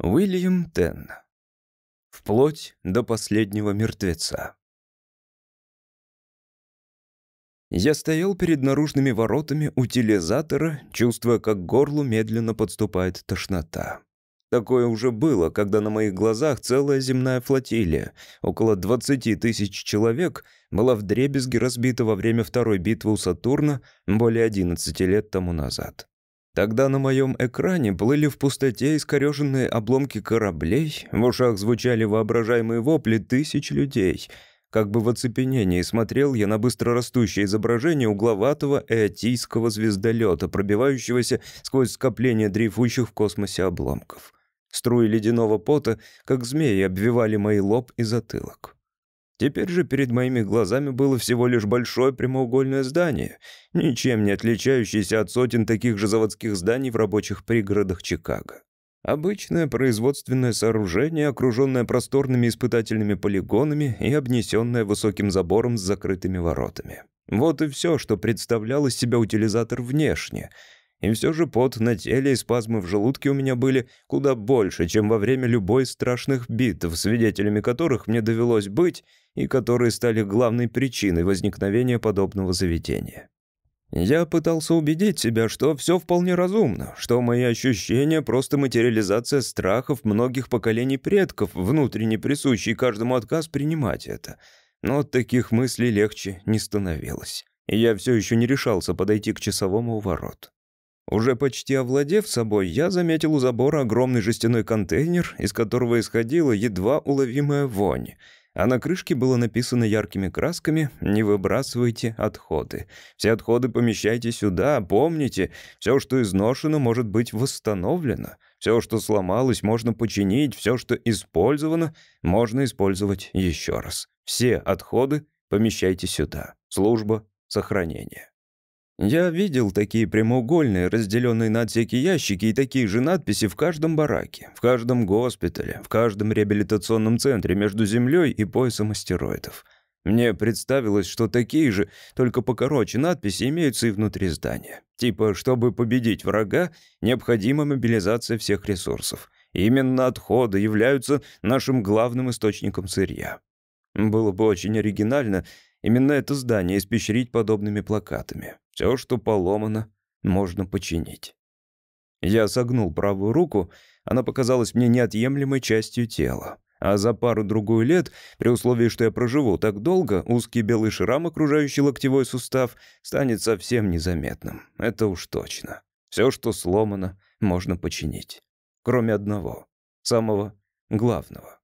Уильям Тенн. Вплоть до последнего мертвеца. Я стоял перед наружными воротами утилизатора, чувствуя, как к горлу медленно подступает тошнота. Такое уже было, когда на моих глазах целая земная флотилия, около 20 тысяч человек, была вдребезги разбита во время второй битвы у Сатурна более 11 лет тому назад. Тогда на моем экране плыли в пустоте искореженные обломки кораблей, в ушах звучали воображаемые вопли тысяч людей. Как бы в оцепенении смотрел я на быстрорастущее изображение угловатого эотийского звездолета, пробивающегося сквозь скопление дрейфующих в космосе обломков. Струи ледяного пота, как змеи, обвивали мои лоб и затылок. Теперь же перед моими глазами было всего лишь большое прямоугольное здание, ничем не отличающееся от сотен таких же заводских зданий в рабочих пригородах Чикаго. Обычное производственное сооружение, окруженное просторными испытательными полигонами и обнесенное высоким забором с закрытыми воротами. Вот и все, что представлял из себя утилизатор внешне — и все же пот на теле и спазмы в желудке у меня были куда больше, чем во время любой страшных битв, свидетелями которых мне довелось быть, и которые стали главной причиной возникновения подобного заведения. Я пытался убедить себя, что все вполне разумно, что мои ощущения — просто материализация страхов многих поколений предков, внутренне присущий каждому отказ принимать это. Но от таких мыслей легче не становилось. И я все еще не решался подойти к часовому у ворот. Уже почти овладев собой, я заметил у забора огромный жестяной контейнер, из которого исходила едва уловимая вонь, а на крышке было написано яркими красками «Не выбрасывайте отходы. Все отходы помещайте сюда, помните, все, что изношено, может быть восстановлено». Все, что сломалось, можно починить, все, что использовано, можно использовать еще раз. Все отходы помещайте сюда. Служба сохранения. Я видел такие прямоугольные, разделенные на отсеки ящики и такие же надписи в каждом бараке, в каждом госпитале, в каждом реабилитационном центре между Землей и поясом астероидов. Мне представилось, что такие же, только покороче надписи имеются и внутри здания. Типа, чтобы победить врага, необходима мобилизация всех ресурсов. Именно отходы являются нашим главным источником сырья. Было бы очень оригинально именно это здание испещрить подобными плакатами. Все, что поломано, можно починить. Я согнул правую руку, она показалась мне неотъемлемой частью тела. А за пару-другую лет, при условии, что я проживу так долго, узкий белый шрам, окружающий локтевой сустав, станет совсем незаметным. Это уж точно. Все, что сломано, можно починить. Кроме одного. Самого главного.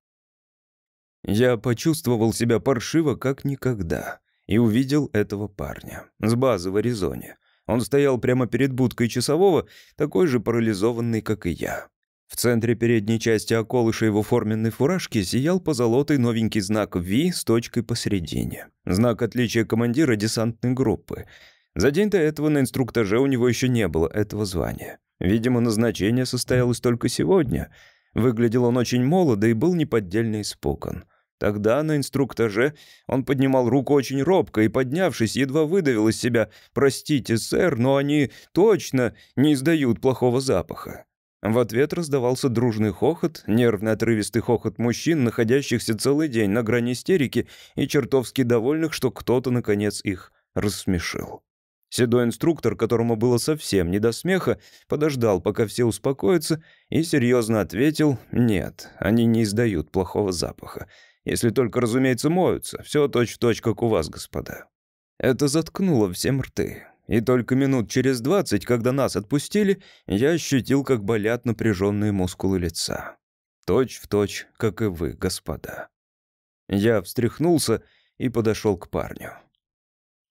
Я почувствовал себя паршиво, как никогда и увидел этого парня с базы в Аризоне. Он стоял прямо перед будкой часового, такой же парализованный, как и я. В центре передней части околыша его форменной фуражки сиял позолотый новенький знак V с точкой посередине. Знак отличия командира десантной группы. За день до этого на инструктаже у него еще не было этого звания. Видимо, назначение состоялось только сегодня. Выглядел он очень молодо и был неподдельно испуган. Тогда на инструктаже он поднимал руку очень робко и, поднявшись, едва выдавил из себя «Простите, сэр, но они точно не издают плохого запаха». В ответ раздавался дружный хохот, нервный отрывистый хохот мужчин, находящихся целый день на грани истерики и чертовски довольных, что кто-то, наконец, их рассмешил. Седой инструктор, которому было совсем не до смеха, подождал, пока все успокоятся, и серьезно ответил «Нет, они не издают плохого запаха. Если только, разумеется, моются. Все точь-в-точь, как у вас, господа». Это заткнуло всем рты. И только минут через двадцать, когда нас отпустили, я ощутил, как болят напряженные мускулы лица. Точь в точь, как и вы, господа. Я встряхнулся и подошел к парню.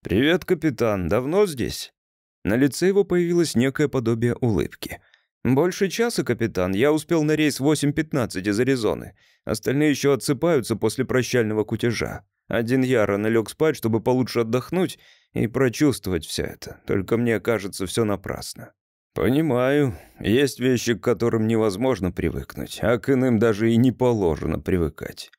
«Привет, капитан, давно здесь?» На лице его появилось некое подобие улыбки — «Больше часа, капитан. Я успел на рейс 8.15 из Аризоны. Остальные еще отсыпаются после прощального кутежа. Один я рано лег спать, чтобы получше отдохнуть и прочувствовать все это. Только мне кажется, все напрасно». «Понимаю. Есть вещи, к которым невозможно привыкнуть, а к иным даже и не положено привыкать».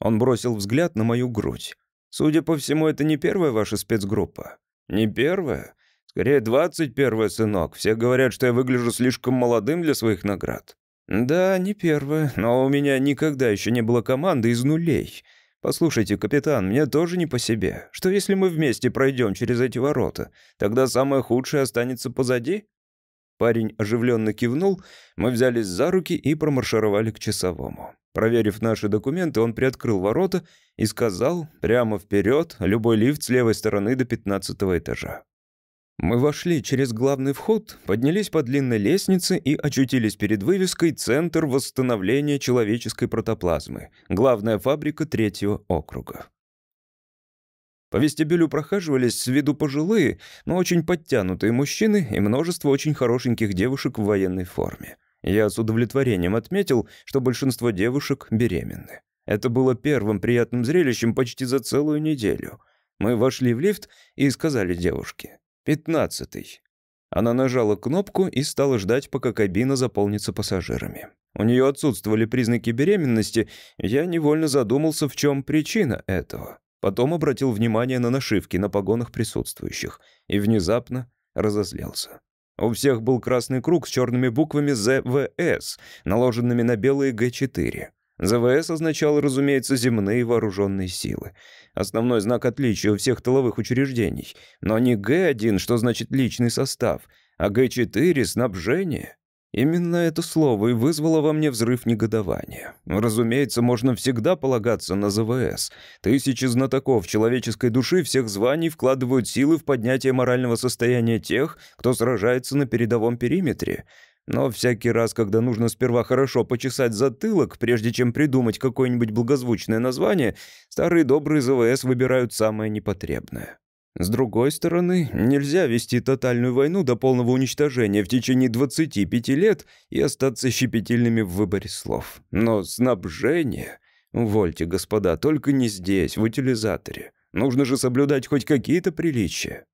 Он бросил взгляд на мою грудь. «Судя по всему, это не первая ваша спецгруппа?» «Не первая? Скорее, двадцать первое, сынок. Все говорят, что я выгляжу слишком молодым для своих наград. «Да, не первое, но у меня никогда еще не было команды из нулей. Послушайте, капитан, мне тоже не по себе. Что если мы вместе пройдем через эти ворота? Тогда самое худшее останется позади?» Парень оживленно кивнул, мы взялись за руки и промаршировали к часовому. Проверив наши документы, он приоткрыл ворота и сказал «Прямо вперед, любой лифт с левой стороны до пятнадцатого этажа». Мы вошли через главный вход, поднялись по длинной лестнице и очутились перед вывеской «Центр восстановления человеческой протоплазмы», главная фабрика третьего округа. По вестибюлю прохаживались с виду пожилые, но очень подтянутые мужчины и множество очень хорошеньких девушек в военной форме. Я с удовлетворением отметил, что большинство девушек беременны. Это было первым приятным зрелищем почти за целую неделю. Мы вошли в лифт и сказали девушке «Пятнадцатый». Она нажала кнопку и стала ждать, пока кабина заполнится пассажирами. У нее отсутствовали признаки беременности, я невольно задумался, в чем причина этого. Потом обратил внимание на нашивки на погонах присутствующих и внезапно разозлился. У всех был красный круг с черными буквами ЗВС, наложенными на белые Г4. ЗВС означал, разумеется, земные вооруженные силы. Основной знак отличия у всех тыловых учреждений. Но не Г1, что значит личный состав, а Г4 — снабжение. Именно это слово и вызвало во мне взрыв негодования. Разумеется, можно всегда полагаться на ЗВС. Тысячи знатоков человеческой души всех званий вкладывают силы в поднятие морального состояния тех, кто сражается на передовом периметре. Но всякий раз, когда нужно сперва хорошо почесать затылок, прежде чем придумать какое-нибудь благозвучное название, старые добрые ЗВС выбирают самое непотребное. С другой стороны, нельзя вести тотальную войну до полного уничтожения в течение 25 лет и остаться щепетильными в выборе слов. Но снабжение... Увольте, господа, только не здесь, в утилизаторе. Нужно же соблюдать хоть какие-то приличия.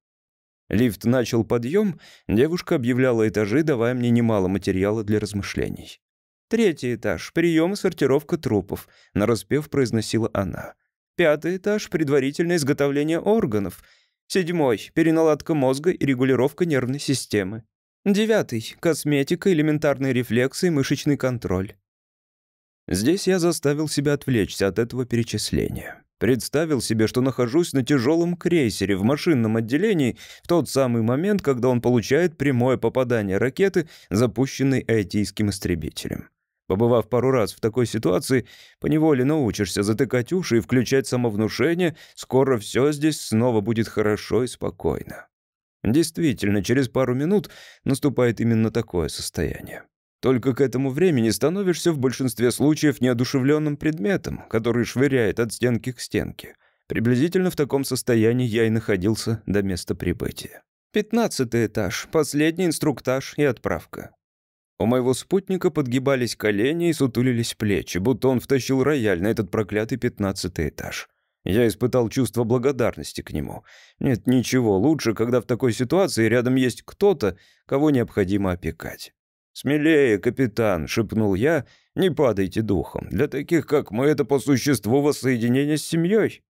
Лифт начал подъем, девушка объявляла этажи, давая мне немало материала для размышлений. «Третий этаж. Прием и сортировка трупов», — нараспев произносила она. «Пятый этаж. Предварительное изготовление органов. Седьмой — переналадка мозга и регулировка нервной системы. Девятый — косметика, элементарные рефлексы и мышечный контроль. Здесь я заставил себя отвлечься от этого перечисления. Представил себе, что нахожусь на тяжелом крейсере в машинном отделении в тот самый момент, когда он получает прямое попадание ракеты, запущенной айтийским истребителем. Побывав пару раз в такой ситуации, поневоле научишься затыкать уши и включать самовнушение, скоро все здесь снова будет хорошо и спокойно. Действительно, через пару минут наступает именно такое состояние. Только к этому времени становишься в большинстве случаев неодушевленным предметом, который швыряет от стенки к стенке. Приблизительно в таком состоянии я и находился до места прибытия. Пятнадцатый этаж, последний инструктаж и отправка. У моего спутника подгибались колени и сутулились плечи, будто он втащил рояль на этот проклятый пятнадцатый этаж. Я испытал чувство благодарности к нему. Нет ничего лучше, когда в такой ситуации рядом есть кто-то, кого необходимо опекать. «Смелее, капитан», — шепнул я, — «не падайте духом. Для таких, как мы, это по существу воссоединение с семьей».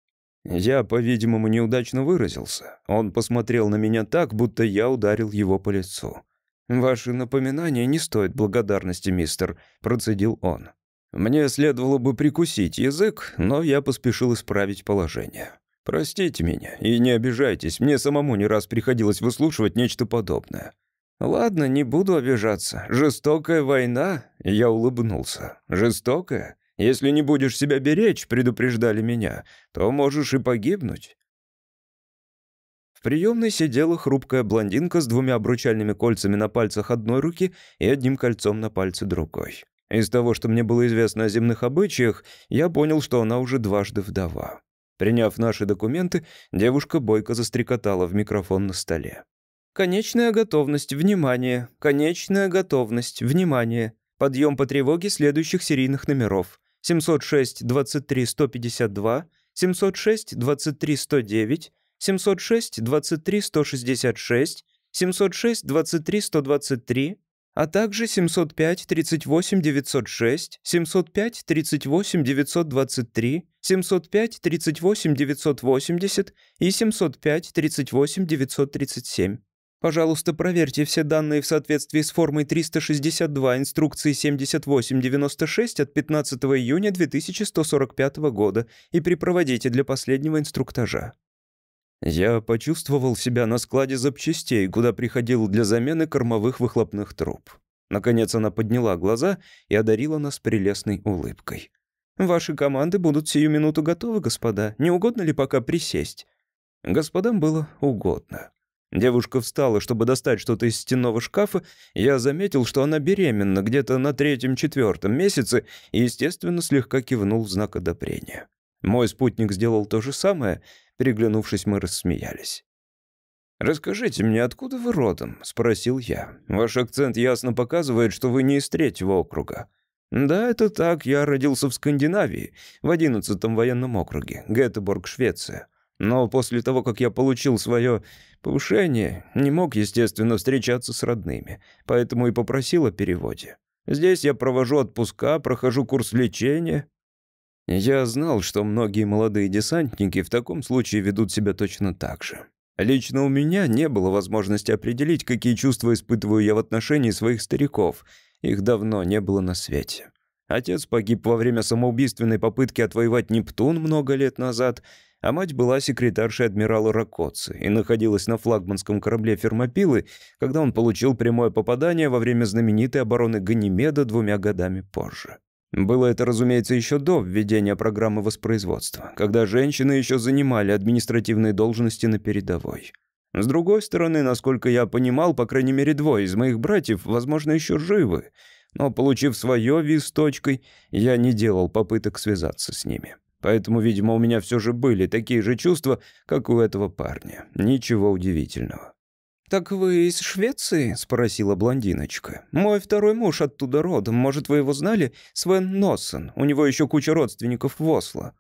Я, по-видимому, неудачно выразился. Он посмотрел на меня так, будто я ударил его по лицу. «Ваши напоминания не стоят благодарности, мистер», — процедил он. Мне следовало бы прикусить язык, но я поспешил исправить положение. «Простите меня и не обижайтесь, мне самому не раз приходилось выслушивать нечто подобное». «Ладно, не буду обижаться. Жестокая война?» Я улыбнулся. «Жестокая? Если не будешь себя беречь, предупреждали меня, то можешь и погибнуть». В приемной сидела хрупкая блондинка с двумя обручальными кольцами на пальцах одной руки и одним кольцом на пальце другой. Из того, что мне было известно о земных обычаях, я понял, что она уже дважды вдова. Приняв наши документы, девушка бойко застрекотала в микрофон на столе. «Конечная готовность, внимание! Конечная готовность, внимание! Подъем по тревоге следующих серийных номеров. 706-23-152, 706-23-109, 706 23 166, 706 23 123, а также 705 38 906, 705 38 923, 705 38 980 и 705 38 937. Пожалуйста, проверьте все данные в соответствии с формой 362 инструкции 7896 от 15 июня 2145 года и припроводите для последнего инструктажа. Я почувствовал себя на складе запчастей, куда приходил для замены кормовых выхлопных труб. Наконец она подняла глаза и одарила нас прелестной улыбкой. «Ваши команды будут сию минуту готовы, господа. Не угодно ли пока присесть?» Господам было угодно. Девушка встала, чтобы достать что-то из стенного шкафа. Я заметил, что она беременна где-то на третьем-четвертом месяце и, естественно, слегка кивнул в знак одобрения. Мой спутник сделал то же самое. Переглянувшись, мы рассмеялись. «Расскажите мне, откуда вы родом?» — спросил я. «Ваш акцент ясно показывает, что вы не из третьего округа». «Да, это так. Я родился в Скандинавии, в одиннадцатом военном округе, Гетеборг, Швеция. Но после того, как я получил свое повышение, не мог, естественно, встречаться с родными, поэтому и попросил о переводе. Здесь я провожу отпуска, прохожу курс лечения». Я знал, что многие молодые десантники в таком случае ведут себя точно так же. Лично у меня не было возможности определить, какие чувства испытываю я в отношении своих стариков. Их давно не было на свете. Отец погиб во время самоубийственной попытки отвоевать Нептун много лет назад, а мать была секретаршей адмирала Ракоци и находилась на флагманском корабле Фермопилы, когда он получил прямое попадание во время знаменитой обороны Ганимеда двумя годами позже. Было это, разумеется, еще до введения программы воспроизводства, когда женщины еще занимали административные должности на передовой. С другой стороны, насколько я понимал, по крайней мере, двое из моих братьев, возможно, еще живы. Но, получив свое виз точкой, я не делал попыток связаться с ними. Поэтому, видимо, у меня все же были такие же чувства, как у этого парня. Ничего удивительного. «Так вы из Швеции?» — спросила блондиночка. «Мой второй муж оттуда родом. Может, вы его знали? Свен Носсен. У него еще куча родственников в Осло».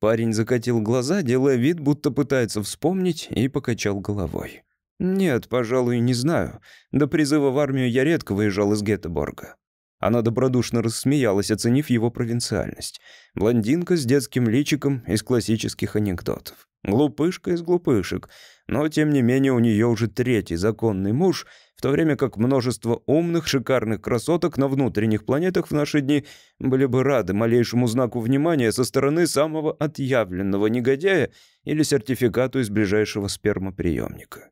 Парень закатил глаза, делая вид, будто пытается вспомнить, и покачал головой. «Нет, пожалуй, не знаю. До призыва в армию я редко выезжал из Гетеборга». Она добродушно рассмеялась, оценив его провинциальность. Блондинка с детским личиком из классических анекдотов. Глупышка из глупышек. Но, тем не менее, у нее уже третий законный муж, в то время как множество умных, шикарных красоток на внутренних планетах в наши дни были бы рады малейшему знаку внимания со стороны самого отъявленного негодяя или сертификату из ближайшего спермоприемника.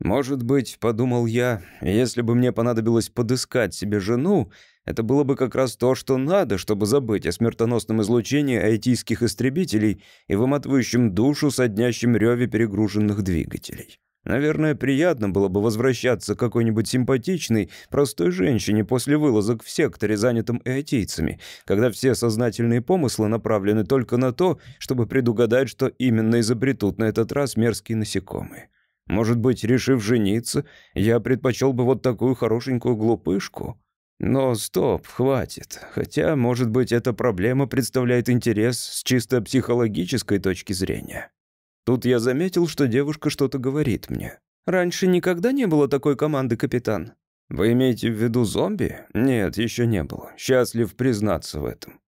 «Может быть, — подумал я, — если бы мне понадобилось подыскать себе жену, это было бы как раз то, что надо, чтобы забыть о смертоносном излучении айтийских истребителей и выматывающем душу соднящем реве перегруженных двигателей. Наверное, приятно было бы возвращаться к какой-нибудь симпатичной, простой женщине после вылазок в секторе, занятом айтийцами, когда все сознательные помыслы направлены только на то, чтобы предугадать, что именно изобретут на этот раз мерзкие насекомые. Может быть, решив жениться, я предпочел бы вот такую хорошенькую глупышку. Но стоп, хватит. Хотя, может быть, эта проблема представляет интерес с чисто психологической точки зрения. Тут я заметил, что девушка что-то говорит мне. «Раньше никогда не было такой команды, капитан?» «Вы имеете в виду зомби?» «Нет, еще не было. Счастлив признаться в этом».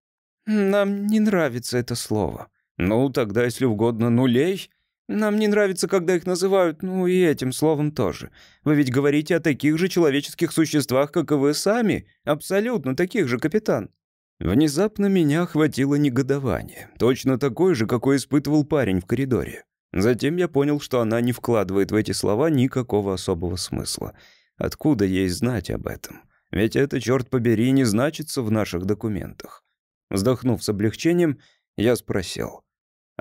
«Нам не нравится это слово». «Ну, тогда, если угодно, нулей?» Нам не нравится, когда их называют, ну и этим словом тоже. Вы ведь говорите о таких же человеческих существах, как и вы сами. Абсолютно таких же, капитан». Внезапно меня охватило негодование. Точно такое же, какое испытывал парень в коридоре. Затем я понял, что она не вкладывает в эти слова никакого особого смысла. Откуда ей знать об этом? Ведь это, черт побери, не значится в наших документах. Вздохнув с облегчением, я спросил.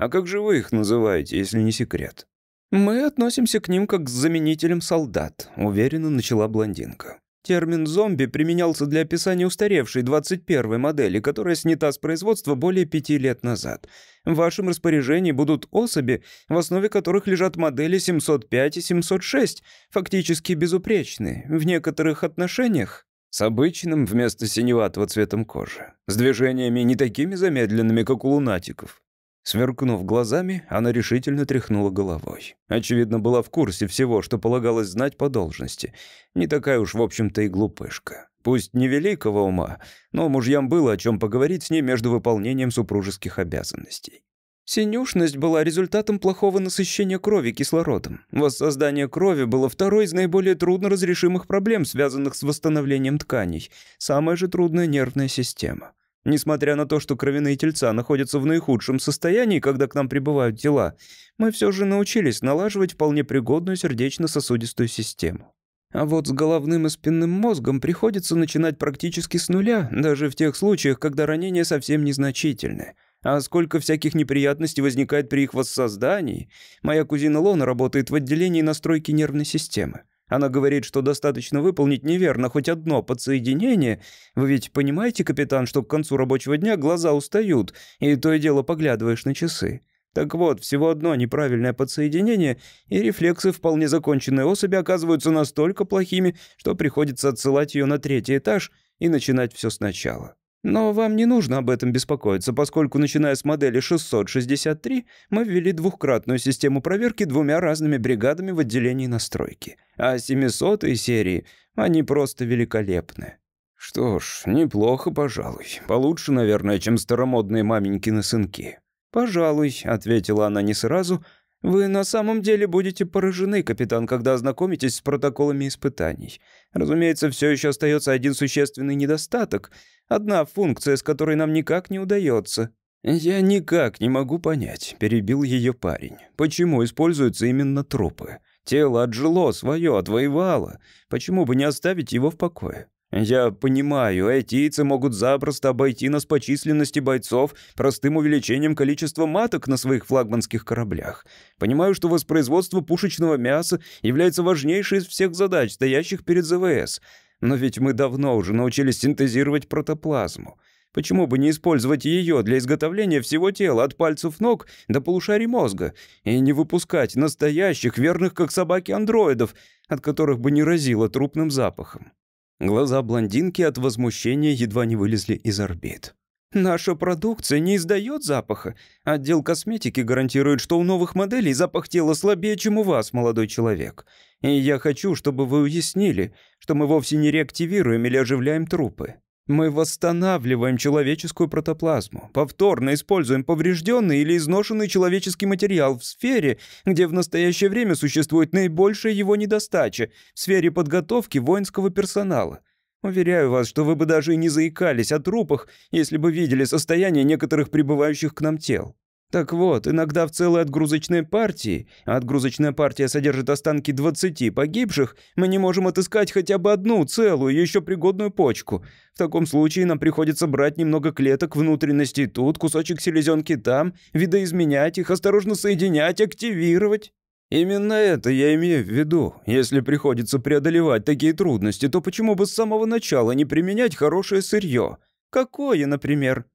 А как же вы их называете, если не секрет? Мы относимся к ним как к заменителям солдат, уверенно начала блондинка. Термин «зомби» применялся для описания устаревшей 21-й модели, которая снята с производства более пяти лет назад. В вашем распоряжении будут особи, в основе которых лежат модели 705 и 706, фактически безупречные. В некоторых отношениях с обычным вместо синеватого цветом кожи. С движениями не такими замедленными, как у лунатиков. Сверкнув глазами, она решительно тряхнула головой. Очевидно, была в курсе всего, что полагалось знать по должности. Не такая уж, в общем-то, и глупышка. Пусть не великого ума, но мужьям было о чем поговорить с ней между выполнением супружеских обязанностей. Синюшность была результатом плохого насыщения крови кислородом. Воссоздание крови было второй из наиболее трудно разрешимых проблем, связанных с восстановлением тканей. Самая же трудная нервная система. Несмотря на то, что кровяные тельца находятся в наихудшем состоянии, когда к нам прибывают тела, мы все же научились налаживать вполне пригодную сердечно-сосудистую систему. А вот с головным и спинным мозгом приходится начинать практически с нуля, даже в тех случаях, когда ранения совсем незначительны. А сколько всяких неприятностей возникает при их воссоздании. Моя кузина Лона работает в отделении настройки нервной системы. Она говорит, что достаточно выполнить неверно хоть одно подсоединение. Вы ведь понимаете, капитан, что к концу рабочего дня глаза устают, и то и дело поглядываешь на часы. Так вот, всего одно неправильное подсоединение, и рефлексы вполне законченной особи оказываются настолько плохими, что приходится отсылать ее на третий этаж и начинать все сначала. Но вам не нужно об этом беспокоиться, поскольку, начиная с модели 663, мы ввели двухкратную систему проверки двумя разными бригадами в отделении настройки. А 700 серии, они просто великолепны. Что ж, неплохо, пожалуй. Получше, наверное, чем старомодные маменькины сынки. «Пожалуй», — ответила она не сразу, — вы на самом деле будете поражены, капитан, когда ознакомитесь с протоколами испытаний. Разумеется, все еще остается один существенный недостаток, одна функция, с которой нам никак не удается. Я никак не могу понять, перебил ее парень. Почему используются именно трупы? Тело отжило свое, отвоевало. Почему бы не оставить его в покое? Я понимаю, айтийцы могут запросто обойти нас по численности бойцов простым увеличением количества маток на своих флагманских кораблях. Понимаю, что воспроизводство пушечного мяса является важнейшей из всех задач, стоящих перед ЗВС. Но ведь мы давно уже научились синтезировать протоплазму. Почему бы не использовать ее для изготовления всего тела, от пальцев ног до полушарий мозга, и не выпускать настоящих, верных как собаки андроидов, от которых бы не разило трупным запахом? Глаза блондинки от возмущения едва не вылезли из орбит. «Наша продукция не издает запаха. Отдел косметики гарантирует, что у новых моделей запах тела слабее, чем у вас, молодой человек. И я хочу, чтобы вы уяснили, что мы вовсе не реактивируем или оживляем трупы. Мы восстанавливаем человеческую протоплазму, повторно используем поврежденный или изношенный человеческий материал в сфере, где в настоящее время существует наибольшая его недостача, в сфере подготовки воинского персонала. Уверяю вас, что вы бы даже и не заикались о трупах, если бы видели состояние некоторых прибывающих к нам тел. Так вот, иногда в целой отгрузочной партии, а отгрузочная партия содержит останки 20 погибших, мы не можем отыскать хотя бы одну целую, еще пригодную почку. В таком случае нам приходится брать немного клеток внутренностей тут, кусочек селезенки там, видоизменять их, осторожно соединять, активировать. Именно это я имею в виду. Если приходится преодолевать такие трудности, то почему бы с самого начала не применять хорошее сырье? Какое, например?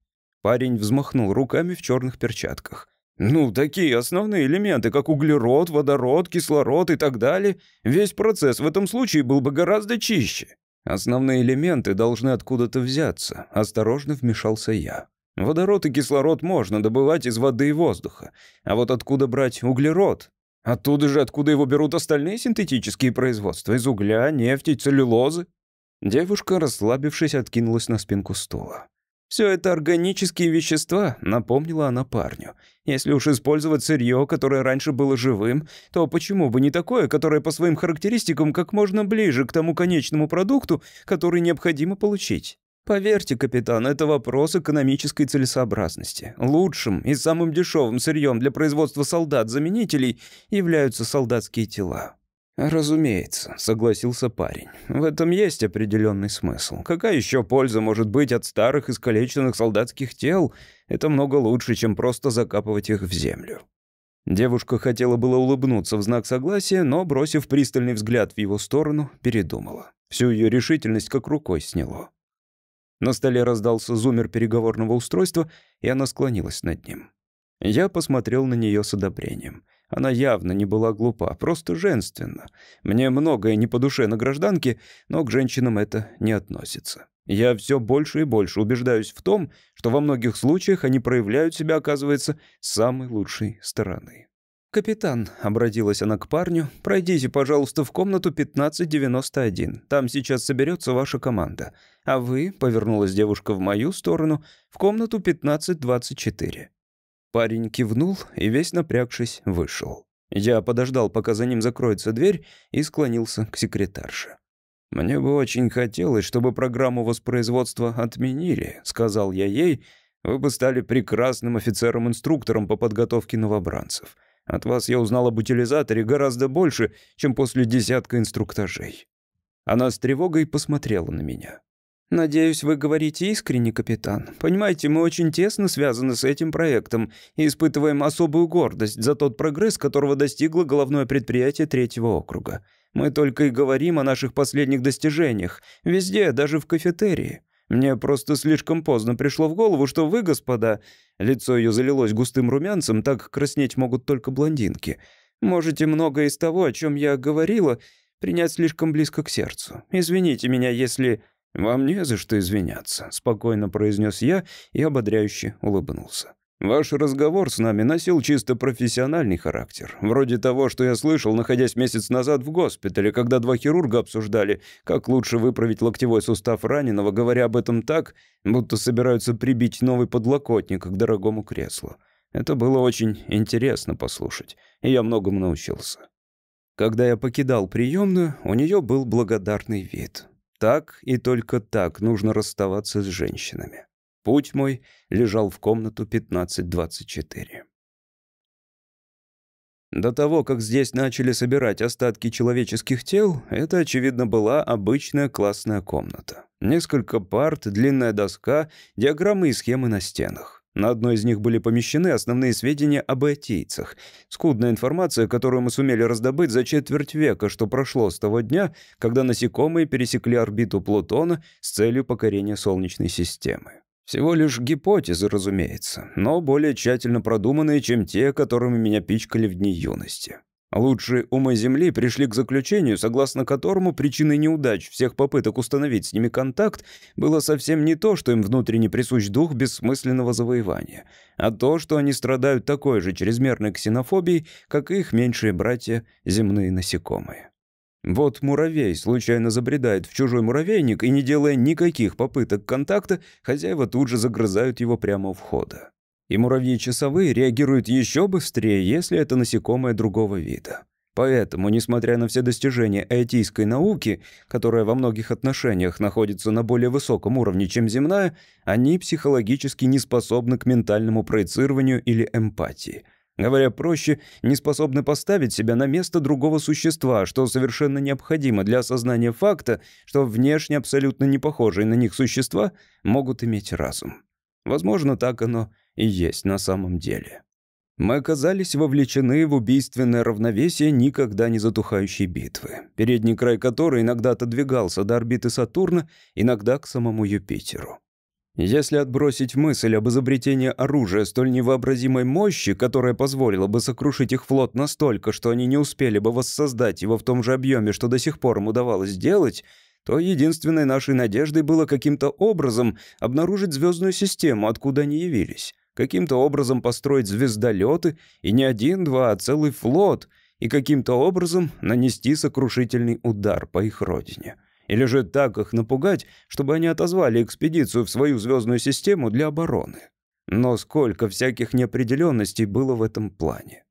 Парень взмахнул руками в черных перчатках. «Ну, такие основные элементы, как углерод, водород, кислород и так далее. Весь процесс в этом случае был бы гораздо чище». «Основные элементы должны откуда-то взяться», — осторожно вмешался я. «Водород и кислород можно добывать из воды и воздуха. А вот откуда брать углерод? Оттуда же, откуда его берут остальные синтетические производства, из угля, нефти, целлюлозы?» Девушка, расслабившись, откинулась на спинку стула. «Все это органические вещества», — напомнила она парню. «Если уж использовать сырье, которое раньше было живым, то почему бы не такое, которое по своим характеристикам как можно ближе к тому конечному продукту, который необходимо получить?» Поверьте, капитан, это вопрос экономической целесообразности. Лучшим и самым дешевым сырьем для производства солдат-заменителей являются солдатские тела. «Разумеется», — согласился парень. «В этом есть определенный смысл. Какая еще польза может быть от старых искалеченных солдатских тел? Это много лучше, чем просто закапывать их в землю». Девушка хотела было улыбнуться в знак согласия, но, бросив пристальный взгляд в его сторону, передумала. Всю ее решительность как рукой сняло. На столе раздался зумер переговорного устройства, и она склонилась над ним. Я посмотрел на нее с одобрением — она явно не была глупа, просто женственна. Мне многое не по душе на гражданке, но к женщинам это не относится. Я все больше и больше убеждаюсь в том, что во многих случаях они проявляют себя, оказывается, с самой лучшей стороны. «Капитан», — обратилась она к парню, — «пройдите, пожалуйста, в комнату 1591. Там сейчас соберется ваша команда. А вы», — повернулась девушка в мою сторону, — «в комнату 1524». Парень кивнул и, весь напрягшись, вышел. Я подождал, пока за ним закроется дверь, и склонился к секретарше. «Мне бы очень хотелось, чтобы программу воспроизводства отменили», — сказал я ей. «Вы бы стали прекрасным офицером-инструктором по подготовке новобранцев. От вас я узнал об утилизаторе гораздо больше, чем после десятка инструктажей». Она с тревогой посмотрела на меня. «Надеюсь, вы говорите искренне, капитан. Понимаете, мы очень тесно связаны с этим проектом и испытываем особую гордость за тот прогресс, которого достигло головное предприятие третьего округа. Мы только и говорим о наших последних достижениях. Везде, даже в кафетерии. Мне просто слишком поздно пришло в голову, что вы, господа...» Лицо ее залилось густым румянцем, так краснеть могут только блондинки. «Можете многое из того, о чем я говорила, принять слишком близко к сердцу. Извините меня, если...» «Вам не за что извиняться», — спокойно произнес я и ободряюще улыбнулся. «Ваш разговор с нами носил чисто профессиональный характер. Вроде того, что я слышал, находясь месяц назад в госпитале, когда два хирурга обсуждали, как лучше выправить локтевой сустав раненого, говоря об этом так, будто собираются прибить новый подлокотник к дорогому креслу. Это было очень интересно послушать, и я многому научился». Когда я покидал приемную, у нее был благодарный вид. Так и только так нужно расставаться с женщинами. Путь мой лежал в комнату 1524. До того, как здесь начали собирать остатки человеческих тел, это, очевидно, была обычная классная комната. Несколько парт, длинная доска, диаграммы и схемы на стенах. На одной из них были помещены основные сведения об этийцах. Скудная информация, которую мы сумели раздобыть за четверть века, что прошло с того дня, когда насекомые пересекли орбиту Плутона с целью покорения Солнечной системы. Всего лишь гипотезы, разумеется, но более тщательно продуманные, чем те, которыми меня пичкали в дни юности. Лучшие умы Земли пришли к заключению, согласно которому причиной неудач всех попыток установить с ними контакт было совсем не то, что им внутренне присущ дух бессмысленного завоевания, а то, что они страдают такой же чрезмерной ксенофобией, как и их меньшие братья земные насекомые. Вот муравей случайно забредает в чужой муравейник и, не делая никаких попыток контакта, хозяева тут же загрызают его прямо у входа. И муравьи-часовые реагируют еще быстрее, если это насекомое другого вида. Поэтому, несмотря на все достижения этийской науки, которая во многих отношениях находится на более высоком уровне, чем земная, они психологически не способны к ментальному проецированию или эмпатии. Говоря проще, не способны поставить себя на место другого существа, что совершенно необходимо для осознания факта, что внешне абсолютно не похожие на них существа могут иметь разум. Возможно, так оно и есть на самом деле. Мы оказались вовлечены в убийственное равновесие никогда не затухающей битвы, передний край которой иногда отодвигался до орбиты Сатурна, иногда к самому Юпитеру. Если отбросить мысль об изобретении оружия столь невообразимой мощи, которая позволила бы сокрушить их флот настолько, что они не успели бы воссоздать его в том же объеме, что до сих пор им удавалось сделать, то единственной нашей надеждой было каким-то образом обнаружить звездную систему, откуда они явились каким-то образом построить звездолеты, и не один-два, а целый флот, и каким-то образом нанести сокрушительный удар по их родине. Или же так их напугать, чтобы они отозвали экспедицию в свою звездную систему для обороны. Но сколько всяких неопределенностей было в этом плане.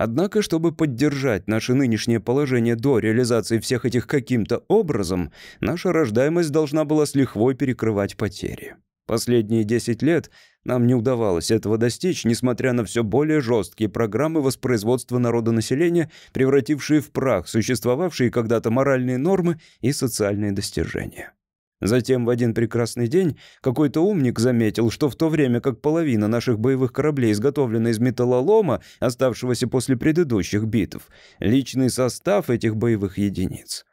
Однако, чтобы поддержать наше нынешнее положение до реализации всех этих каким-то образом, наша рождаемость должна была с лихвой перекрывать потери. Последние 10 лет нам не удавалось этого достичь, несмотря на все более жесткие программы воспроизводства народонаселения, превратившие в прах существовавшие когда-то моральные нормы и социальные достижения. Затем в один прекрасный день какой-то умник заметил, что в то время как половина наших боевых кораблей изготовлена из металлолома, оставшегося после предыдущих битв, личный состав этих боевых единиц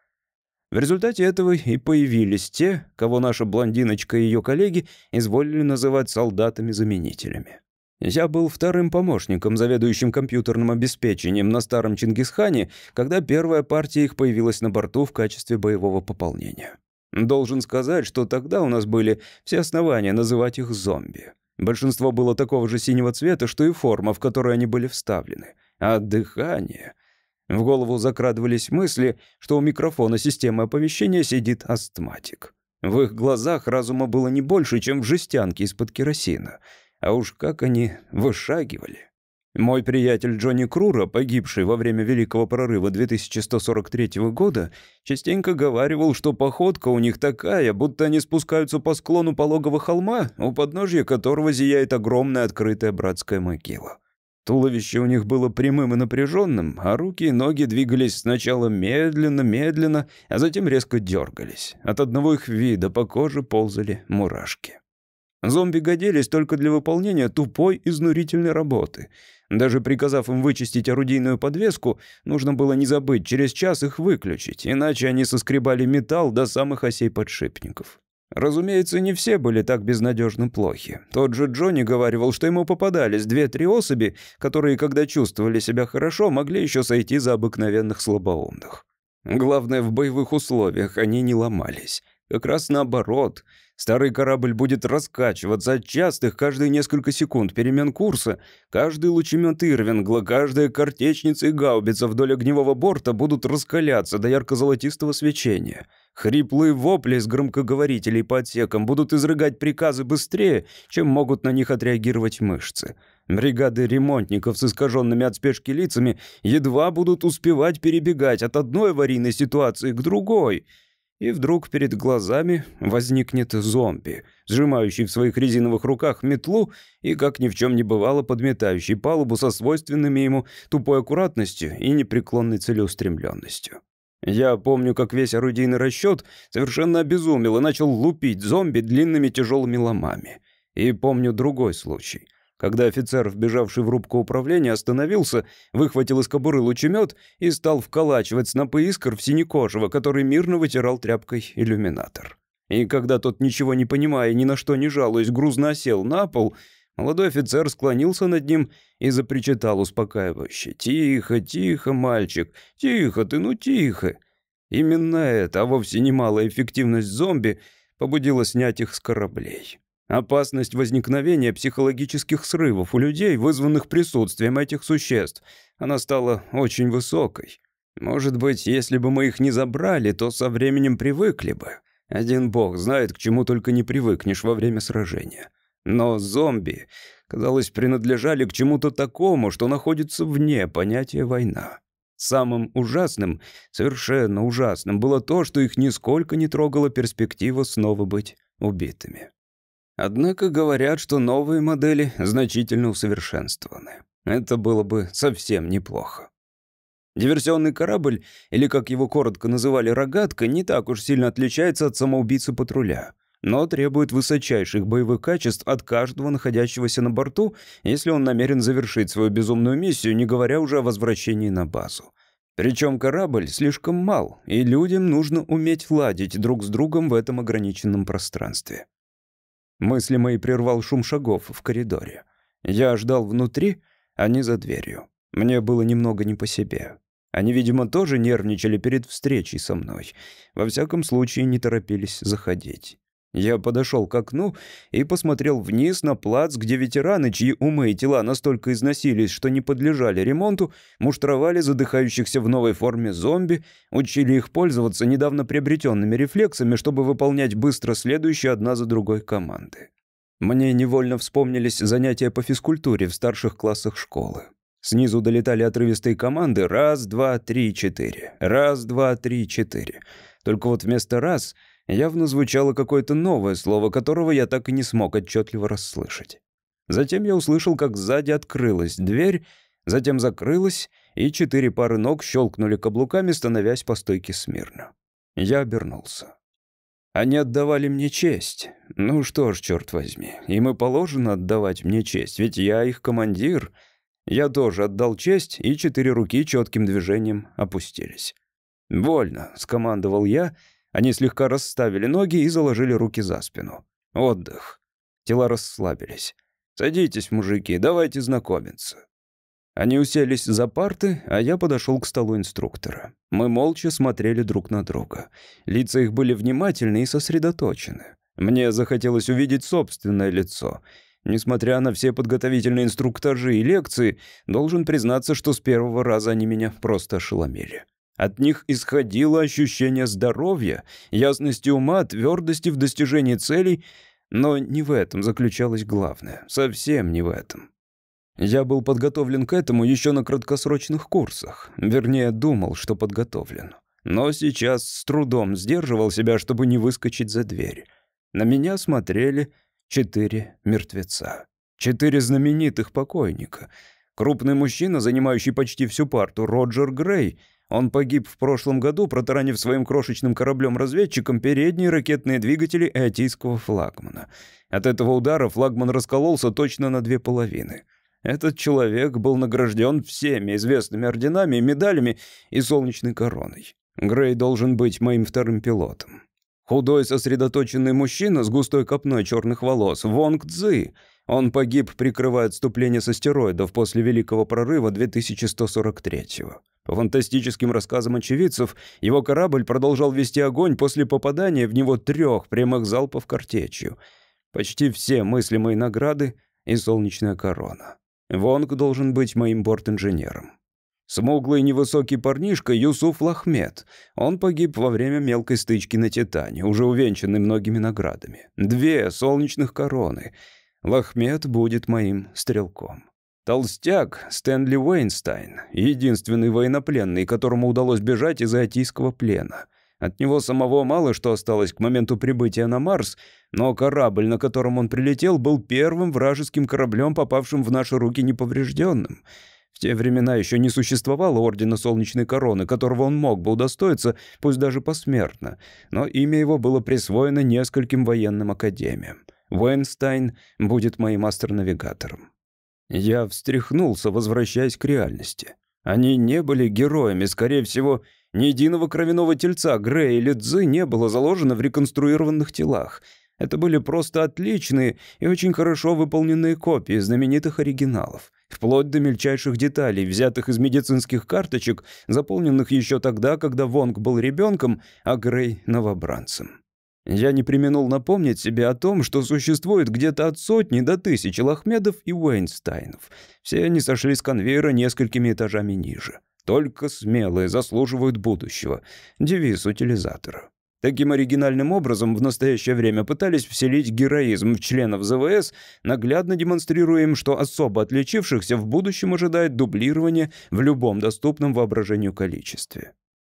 в результате этого и появились те, кого наша блондиночка и ее коллеги изволили называть солдатами-заменителями. Я был вторым помощником, заведующим компьютерным обеспечением на старом Чингисхане, когда первая партия их появилась на борту в качестве боевого пополнения. Должен сказать, что тогда у нас были все основания называть их зомби. Большинство было такого же синего цвета, что и форма, в которой они были вставлены. А дыхание... В голову закрадывались мысли, что у микрофона системы оповещения сидит астматик. В их глазах разума было не больше, чем в жестянке из-под керосина. А уж как они вышагивали. Мой приятель Джонни Крура, погибший во время Великого прорыва 2143 года, частенько говаривал, что походка у них такая, будто они спускаются по склону пологого холма, у подножья которого зияет огромная открытая братская могила. Туловище у них было прямым и напряженным, а руки и ноги двигались сначала медленно-медленно, а затем резко дергались. От одного их вида по коже ползали мурашки. Зомби годились только для выполнения тупой изнурительной работы — даже приказав им вычистить орудийную подвеску, нужно было не забыть через час их выключить, иначе они соскребали металл до самых осей подшипников. Разумеется, не все были так безнадежно плохи. Тот же Джонни говорил, что ему попадались две-три особи, которые, когда чувствовали себя хорошо, могли еще сойти за обыкновенных слабоумных. Главное, в боевых условиях они не ломались. Как раз наоборот — Старый корабль будет раскачиваться от частых каждые несколько секунд перемен курса. Каждый лучемет Ирвингла, каждая картечница и гаубица вдоль огневого борта будут раскаляться до ярко-золотистого свечения. Хриплые вопли с громкоговорителей по отсекам будут изрыгать приказы быстрее, чем могут на них отреагировать мышцы. Бригады ремонтников с искаженными от спешки лицами едва будут успевать перебегать от одной аварийной ситуации к другой — и вдруг перед глазами возникнет зомби, сжимающий в своих резиновых руках метлу и, как ни в чем не бывало, подметающий палубу со свойственными ему тупой аккуратностью и непреклонной целеустремленностью. Я помню, как весь орудийный расчет совершенно обезумел и начал лупить зомби длинными тяжелыми ломами. И помню другой случай — когда офицер, вбежавший в рубку управления, остановился, выхватил из кобуры лучемет и стал вколачивать снопы искр в синекожего, который мирно вытирал тряпкой иллюминатор. И когда тот, ничего не понимая, ни на что не жалуясь, грузно осел на пол, молодой офицер склонился над ним и запричитал успокаивающе. «Тихо, тихо, мальчик, тихо ты, ну тихо». Именно это, а вовсе немалая эффективность зомби, побудила снять их с кораблей. Опасность возникновения психологических срывов у людей, вызванных присутствием этих существ, она стала очень высокой. Может быть, если бы мы их не забрали, то со временем привыкли бы. Один бог знает, к чему только не привыкнешь во время сражения. Но зомби, казалось, принадлежали к чему-то такому, что находится вне понятия «война». Самым ужасным, совершенно ужасным, было то, что их нисколько не трогала перспектива снова быть убитыми. Однако говорят, что новые модели значительно усовершенствованы. Это было бы совсем неплохо. Диверсионный корабль, или как его коротко называли «рогатка», не так уж сильно отличается от самоубийцы патруля, но требует высочайших боевых качеств от каждого находящегося на борту, если он намерен завершить свою безумную миссию, не говоря уже о возвращении на базу. Причем корабль слишком мал, и людям нужно уметь ладить друг с другом в этом ограниченном пространстве. Мысли мои прервал шум шагов в коридоре. Я ждал внутри, а не за дверью. Мне было немного не по себе. Они, видимо, тоже нервничали перед встречей со мной. Во всяком случае, не торопились заходить. Я подошел к окну и посмотрел вниз на плац, где ветераны, чьи умы и тела настолько износились, что не подлежали ремонту, муштровали задыхающихся в новой форме зомби, учили их пользоваться недавно приобретенными рефлексами, чтобы выполнять быстро следующие одна за другой команды. Мне невольно вспомнились занятия по физкультуре в старших классах школы. Снизу долетали отрывистые команды «раз, два, три, четыре», «раз, два, три, четыре». Только вот вместо «раз» явно звучало какое-то новое слово, которого я так и не смог отчетливо расслышать. Затем я услышал, как сзади открылась дверь, затем закрылась, и четыре пары ног щелкнули каблуками, становясь по стойке смирно. Я обернулся. Они отдавали мне честь. Ну что ж, черт возьми, им и положено отдавать мне честь, ведь я их командир. Я тоже отдал честь, и четыре руки четким движением опустились. «Вольно», — скомандовал я, — они слегка расставили ноги и заложили руки за спину. Отдых. Тела расслабились. «Садитесь, мужики, давайте знакомиться». Они уселись за парты, а я подошел к столу инструктора. Мы молча смотрели друг на друга. Лица их были внимательны и сосредоточены. Мне захотелось увидеть собственное лицо. Несмотря на все подготовительные инструктажи и лекции, должен признаться, что с первого раза они меня просто ошеломили. От них исходило ощущение здоровья, ясности ума, твердости в достижении целей, Но не в этом заключалось главное. Совсем не в этом. Я был подготовлен к этому еще на краткосрочных курсах. Вернее, думал, что подготовлен. Но сейчас с трудом сдерживал себя, чтобы не выскочить за дверь. На меня смотрели четыре мертвеца. Четыре знаменитых покойника. Крупный мужчина, занимающий почти всю парту, Роджер Грей. Он погиб в прошлом году, протаранив своим крошечным кораблем-разведчиком передние ракетные двигатели эотийского флагмана. От этого удара флагман раскололся точно на две половины. Этот человек был награжден всеми известными орденами, медалями и солнечной короной. Грей должен быть моим вторым пилотом. Худой сосредоточенный мужчина с густой копной черных волос, Вонг Цзы. Он погиб, прикрывая отступление с астероидов после Великого прорыва 2143-го. По фантастическим рассказам очевидцев, его корабль продолжал вести огонь после попадания в него трех прямых залпов картечью. Почти все мыслимые награды и солнечная корона. Вонг должен быть моим борт-инженером. Смуглый невысокий парнишка Юсуф Лахмед. Он погиб во время мелкой стычки на Титане, уже увенчанный многими наградами. Две солнечных короны. Лахмед будет моим стрелком. Толстяк Стэнли Уэйнстайн, единственный военнопленный, которому удалось бежать из атийского плена. От него самого мало что осталось к моменту прибытия на Марс, но корабль, на котором он прилетел, был первым вражеским кораблем, попавшим в наши руки неповрежденным. В те времена еще не существовало Ордена Солнечной Короны, которого он мог бы удостоиться, пусть даже посмертно, но имя его было присвоено нескольким военным академиям. Уэйнстайн будет моим астронавигатором. Я встряхнулся, возвращаясь к реальности. Они не были героями, скорее всего, ни единого кровяного тельца Грея или Цзы не было заложено в реконструированных телах. Это были просто отличные и очень хорошо выполненные копии знаменитых оригиналов, вплоть до мельчайших деталей, взятых из медицинских карточек, заполненных еще тогда, когда Вонг был ребенком, а Грей — новобранцем. Я не применул напомнить себе о том, что существует где-то от сотни до тысячи Лахмедов и Уэйнстайнов. Все они сошли с конвейера несколькими этажами ниже. Только смелые заслуживают будущего. Девиз утилизатора. Таким оригинальным образом в настоящее время пытались вселить героизм в членов ЗВС, наглядно демонстрируя им, что особо отличившихся в будущем ожидает дублирование в любом доступном воображению количестве.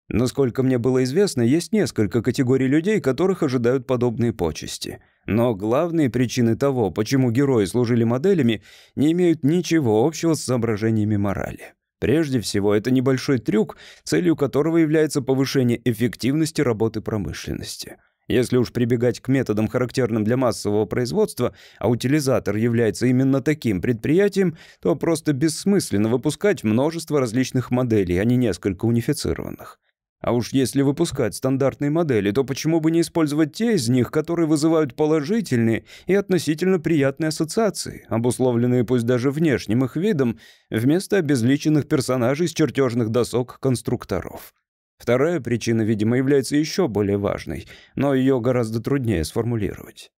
Насколько мне было известно, есть несколько категорий людей, которых ожидают подобные почести. Но главные причины того, почему герои служили моделями, не имеют ничего общего с соображениями морали. Прежде всего, это небольшой трюк, целью которого является повышение эффективности работы промышленности. Если уж прибегать к методам, характерным для массового производства, а утилизатор является именно таким предприятием, то просто бессмысленно выпускать множество различных моделей, а не несколько унифицированных. А уж если выпускать стандартные модели, то почему бы не использовать те из них, которые вызывают положительные и относительно приятные ассоциации, обусловленные пусть даже внешним их видом, вместо обезличенных персонажей с чертежных досок конструкторов? Вторая причина, видимо, является еще более важной, но ее гораздо труднее сформулировать.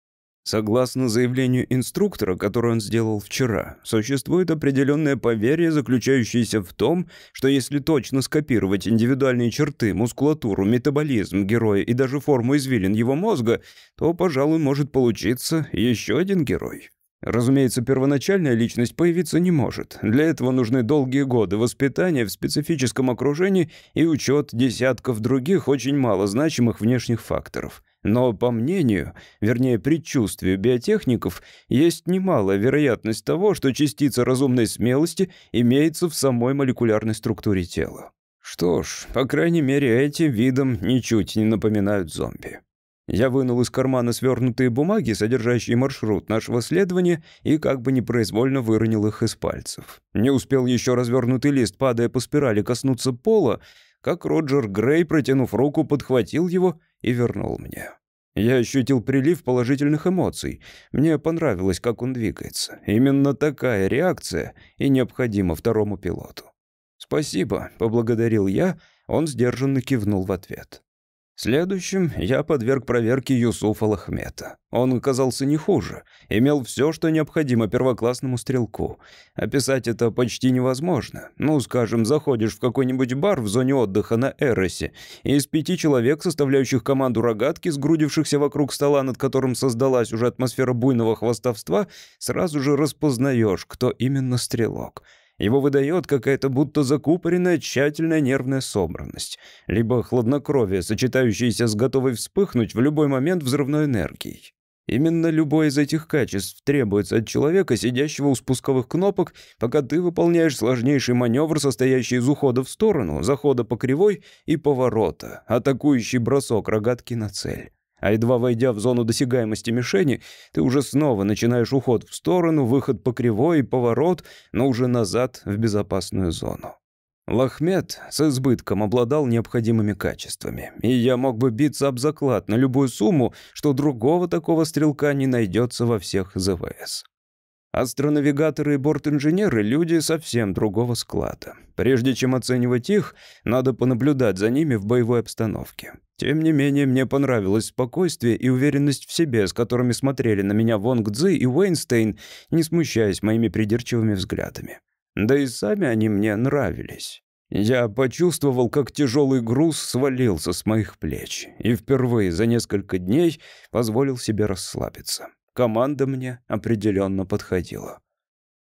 Согласно заявлению инструктора, которое он сделал вчера, существует определенное поверье, заключающееся в том, что если точно скопировать индивидуальные черты, мускулатуру, метаболизм героя и даже форму извилин его мозга, то, пожалуй, может получиться еще один герой. Разумеется, первоначальная личность появиться не может. Для этого нужны долгие годы воспитания в специфическом окружении и учет десятков других очень малозначимых внешних факторов. Но по мнению, вернее предчувствию биотехников, есть немалая вероятность того, что частица разумной смелости имеется в самой молекулярной структуре тела. Что ж, по крайней мере, этим видом ничуть не напоминают зомби. Я вынул из кармана свернутые бумаги, содержащие маршрут нашего следования, и как бы непроизвольно выронил их из пальцев. Не успел еще развернутый лист, падая по спирали, коснуться пола, как Роджер Грей, протянув руку, подхватил его и вернул мне. Я ощутил прилив положительных эмоций. Мне понравилось, как он двигается. Именно такая реакция и необходима второму пилоту. «Спасибо», — поблагодарил я, он сдержанно кивнул в ответ. Следующим я подверг проверке Юсуфа Лахмета. Он оказался не хуже, имел все, что необходимо первоклассному стрелку. Описать это почти невозможно. Ну, скажем, заходишь в какой-нибудь бар в зоне отдыха на Эросе, и из пяти человек, составляющих команду рогатки, сгрудившихся вокруг стола, над которым создалась уже атмосфера буйного хвостовства, сразу же распознаешь, кто именно стрелок — его выдает какая-то будто закупоренная, тщательная нервная собранность, либо хладнокровие, сочетающееся с готовой вспыхнуть в любой момент взрывной энергией. Именно любое из этих качеств требуется от человека, сидящего у спусковых кнопок, пока ты выполняешь сложнейший маневр, состоящий из ухода в сторону, захода по кривой и поворота, атакующий бросок рогатки на цель. А едва войдя в зону досягаемости мишени, ты уже снова начинаешь уход в сторону, выход по кривой поворот, но уже назад в безопасную зону. Лахмед с избытком обладал необходимыми качествами, и я мог бы биться об заклад на любую сумму, что другого такого стрелка не найдется во всех ЗВС. Астронавигаторы и бортинженеры — люди совсем другого склада. Прежде чем оценивать их, надо понаблюдать за ними в боевой обстановке. Тем не менее, мне понравилось спокойствие и уверенность в себе, с которыми смотрели на меня Вонг Цзы и Уэйнстейн, не смущаясь моими придирчивыми взглядами. Да и сами они мне нравились. Я почувствовал, как тяжелый груз свалился с моих плеч, и впервые за несколько дней позволил себе расслабиться. Команда мне определенно подходила.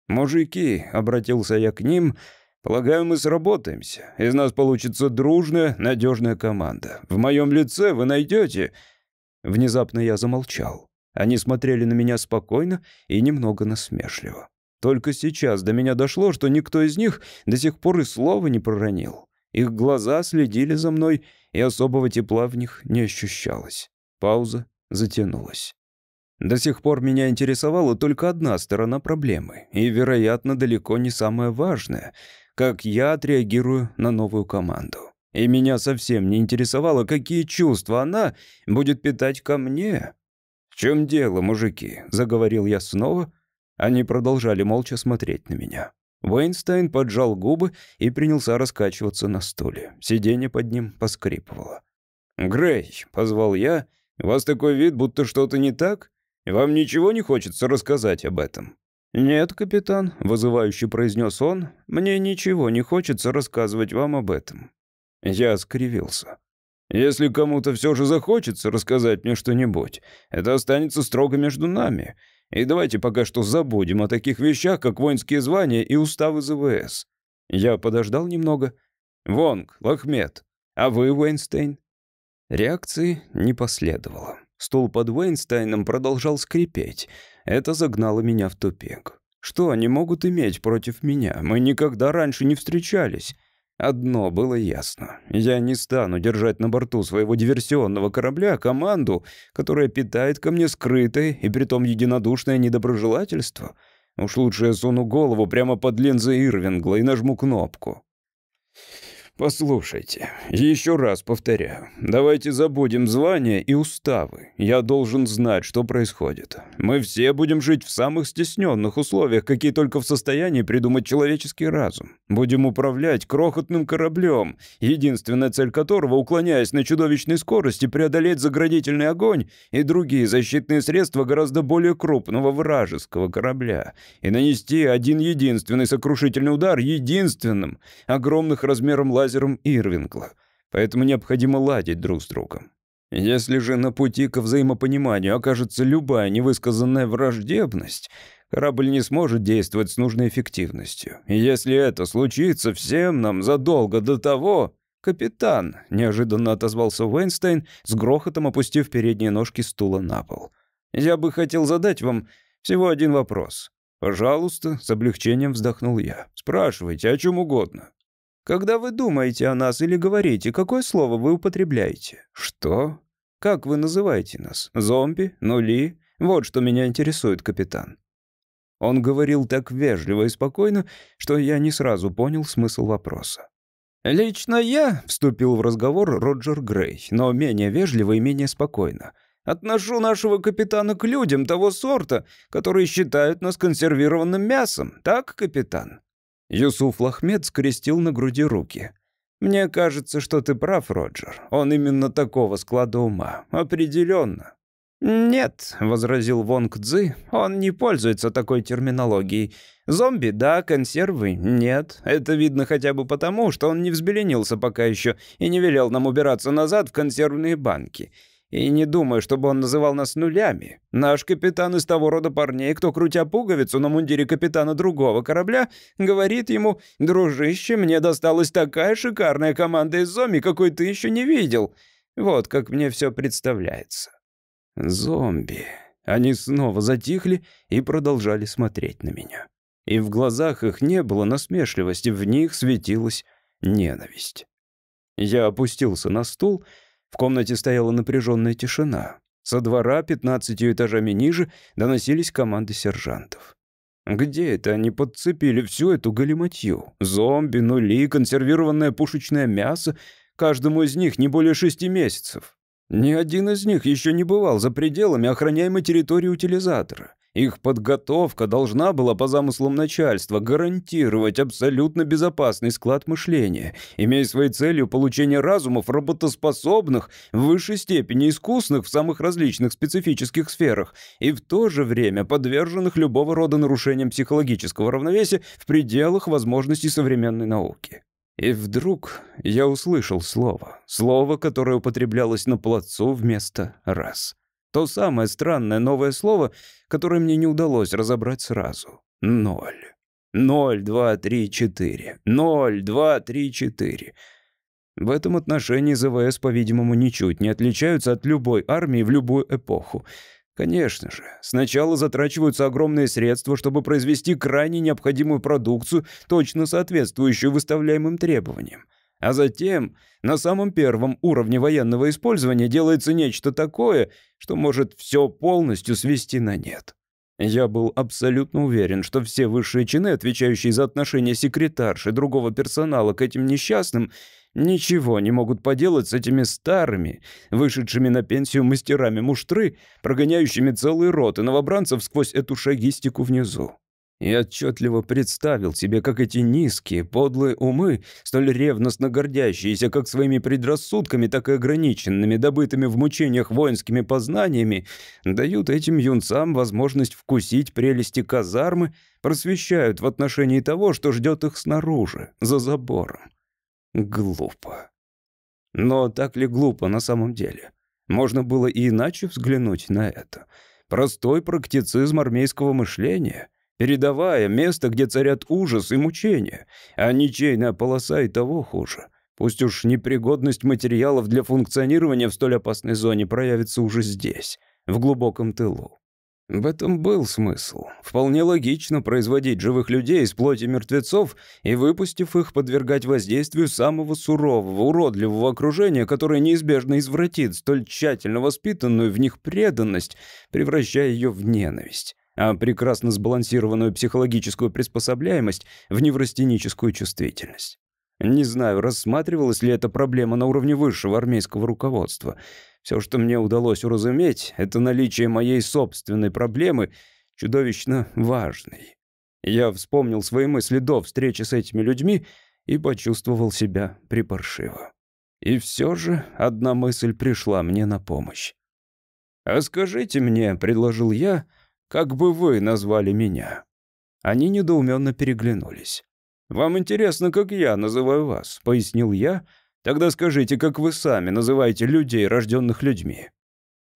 «Мужики», — обратился я к ним, — «полагаю, мы сработаемся. Из нас получится дружная, надежная команда. В моем лице вы найдете...» Внезапно я замолчал. Они смотрели на меня спокойно и немного насмешливо. Только сейчас до меня дошло, что никто из них до сих пор и слова не проронил. Их глаза следили за мной, и особого тепла в них не ощущалось. Пауза затянулась. До сих пор меня интересовала только одна сторона проблемы, и, вероятно, далеко не самая важная — как я отреагирую на новую команду. И меня совсем не интересовало, какие чувства она будет питать ко мне. «В чем дело, мужики?» — заговорил я снова. Они продолжали молча смотреть на меня. Уэйнстайн поджал губы и принялся раскачиваться на стуле. Сиденье под ним поскрипывало. «Грей», — позвал я, — «у вас такой вид, будто что-то не так?» Вам ничего не хочется рассказать об этом?» «Нет, капитан», — вызывающе произнес он, — «мне ничего не хочется рассказывать вам об этом». Я скривился. «Если кому-то все же захочется рассказать мне что-нибудь, это останется строго между нами. И давайте пока что забудем о таких вещах, как воинские звания и уставы ЗВС». Я подождал немного. «Вонг, Лахмед, а вы, Уэйнстейн?» Реакции не последовало. Стул под Уэйнстайном продолжал скрипеть. Это загнало меня в тупик. Что они могут иметь против меня? Мы никогда раньше не встречались. Одно было ясно. Я не стану держать на борту своего диверсионного корабля команду, которая питает ко мне скрытое и притом единодушное недоброжелательство. Уж лучше я суну голову прямо под линзы Ирвингла и нажму кнопку. «Послушайте, еще раз повторяю. Давайте забудем звания и уставы. Я должен знать, что происходит. Мы все будем жить в самых стесненных условиях, какие только в состоянии придумать человеческий разум. Будем управлять крохотным кораблем, единственная цель которого, уклоняясь на чудовищной скорости, преодолеть заградительный огонь и другие защитные средства гораздо более крупного вражеского корабля и нанести один единственный сокрушительный удар единственным, огромных размером лазером лазером Ирвингла, поэтому необходимо ладить друг с другом. Если же на пути ко взаимопониманию окажется любая невысказанная враждебность, корабль не сможет действовать с нужной эффективностью. И если это случится всем нам задолго до того... «Капитан», — неожиданно отозвался Уэйнстейн, с грохотом опустив передние ножки стула на пол. «Я бы хотел задать вам всего один вопрос». «Пожалуйста», — с облегчением вздохнул я. «Спрашивайте о чем угодно». Когда вы думаете о нас или говорите, какое слово вы употребляете? Что? Как вы называете нас? Зомби? Нули? Вот что меня интересует, капитан. Он говорил так вежливо и спокойно, что я не сразу понял смысл вопроса. «Лично я», — вступил в разговор Роджер Грей, но менее вежливо и менее спокойно, «отношу нашего капитана к людям того сорта, которые считают нас консервированным мясом. Так, капитан?» Юсуф Лахмед скрестил на груди руки. Мне кажется, что ты прав, Роджер. Он именно такого склада ума. Определенно. «Нет», — возразил Вонг Цзы, — «он не пользуется такой терминологией. Зомби — да, консервы — нет. Это видно хотя бы потому, что он не взбеленился пока еще и не велел нам убираться назад в консервные банки. И не думаю, чтобы он называл нас нулями. Наш капитан из того рода парней, кто, крутя пуговицу на мундире капитана другого корабля, говорит ему, «Дружище, мне досталась такая шикарная команда из зомби, какой ты еще не видел». Вот как мне все представляется. Зомби. Они снова затихли и продолжали смотреть на меня. И в глазах их не было насмешливости, в них светилась ненависть. Я опустился на стул в комнате стояла напряженная тишина. Со двора, пятнадцатью этажами ниже, доносились команды сержантов. Где это они подцепили всю эту галиматью? Зомби, нули, консервированное пушечное мясо. Каждому из них не более шести месяцев. Ни один из них еще не бывал за пределами охраняемой территории утилизатора. Их подготовка должна была по замыслам начальства гарантировать абсолютно безопасный склад мышления, имея своей целью получение разумов работоспособных, в высшей степени искусных в самых различных специфических сферах и в то же время подверженных любого рода нарушениям психологического равновесия в пределах возможностей современной науки. И вдруг я услышал слово, слово, которое употреблялось на плацу вместо «раз». То самое странное новое слово, которое мне не удалось разобрать сразу. Ноль. Ноль, два, три, четыре. Ноль, два, три, четыре. В этом отношении ЗВС, по-видимому, ничуть не отличаются от любой армии в любую эпоху. Конечно же, сначала затрачиваются огромные средства, чтобы произвести крайне необходимую продукцию, точно соответствующую выставляемым требованиям. А затем на самом первом уровне военного использования делается нечто такое, что может все полностью свести на нет. Я был абсолютно уверен, что все высшие чины, отвечающие за отношения секретарши другого персонала к этим несчастным, ничего не могут поделать с этими старыми, вышедшими на пенсию мастерами муштры, прогоняющими целые роты новобранцев сквозь эту шагистику внизу и отчетливо представил себе, как эти низкие, подлые умы, столь ревностно гордящиеся как своими предрассудками, так и ограниченными, добытыми в мучениях воинскими познаниями, дают этим юнцам возможность вкусить прелести казармы, просвещают в отношении того, что ждет их снаружи, за забором. Глупо. Но так ли глупо на самом деле? Можно было и иначе взглянуть на это. Простой практицизм армейского мышления — Передовая — место, где царят ужас и мучения, а ничейная полоса и того хуже. Пусть уж непригодность материалов для функционирования в столь опасной зоне проявится уже здесь, в глубоком тылу. В этом был смысл. Вполне логично производить живых людей из плоти мертвецов и, выпустив их, подвергать воздействию самого сурового, уродливого окружения, которое неизбежно извратит столь тщательно воспитанную в них преданность, превращая ее в ненависть а прекрасно сбалансированную психологическую приспособляемость в неврастеническую чувствительность. Не знаю, рассматривалась ли эта проблема на уровне высшего армейского руководства. Все, что мне удалось уразуметь, это наличие моей собственной проблемы чудовищно важной. Я вспомнил свои мысли до встречи с этими людьми и почувствовал себя припаршиво. И все же одна мысль пришла мне на помощь. «А скажите мне», — предложил я, — как бы вы назвали меня?» Они недоуменно переглянулись. «Вам интересно, как я называю вас?» — пояснил я. «Тогда скажите, как вы сами называете людей, рожденных людьми?»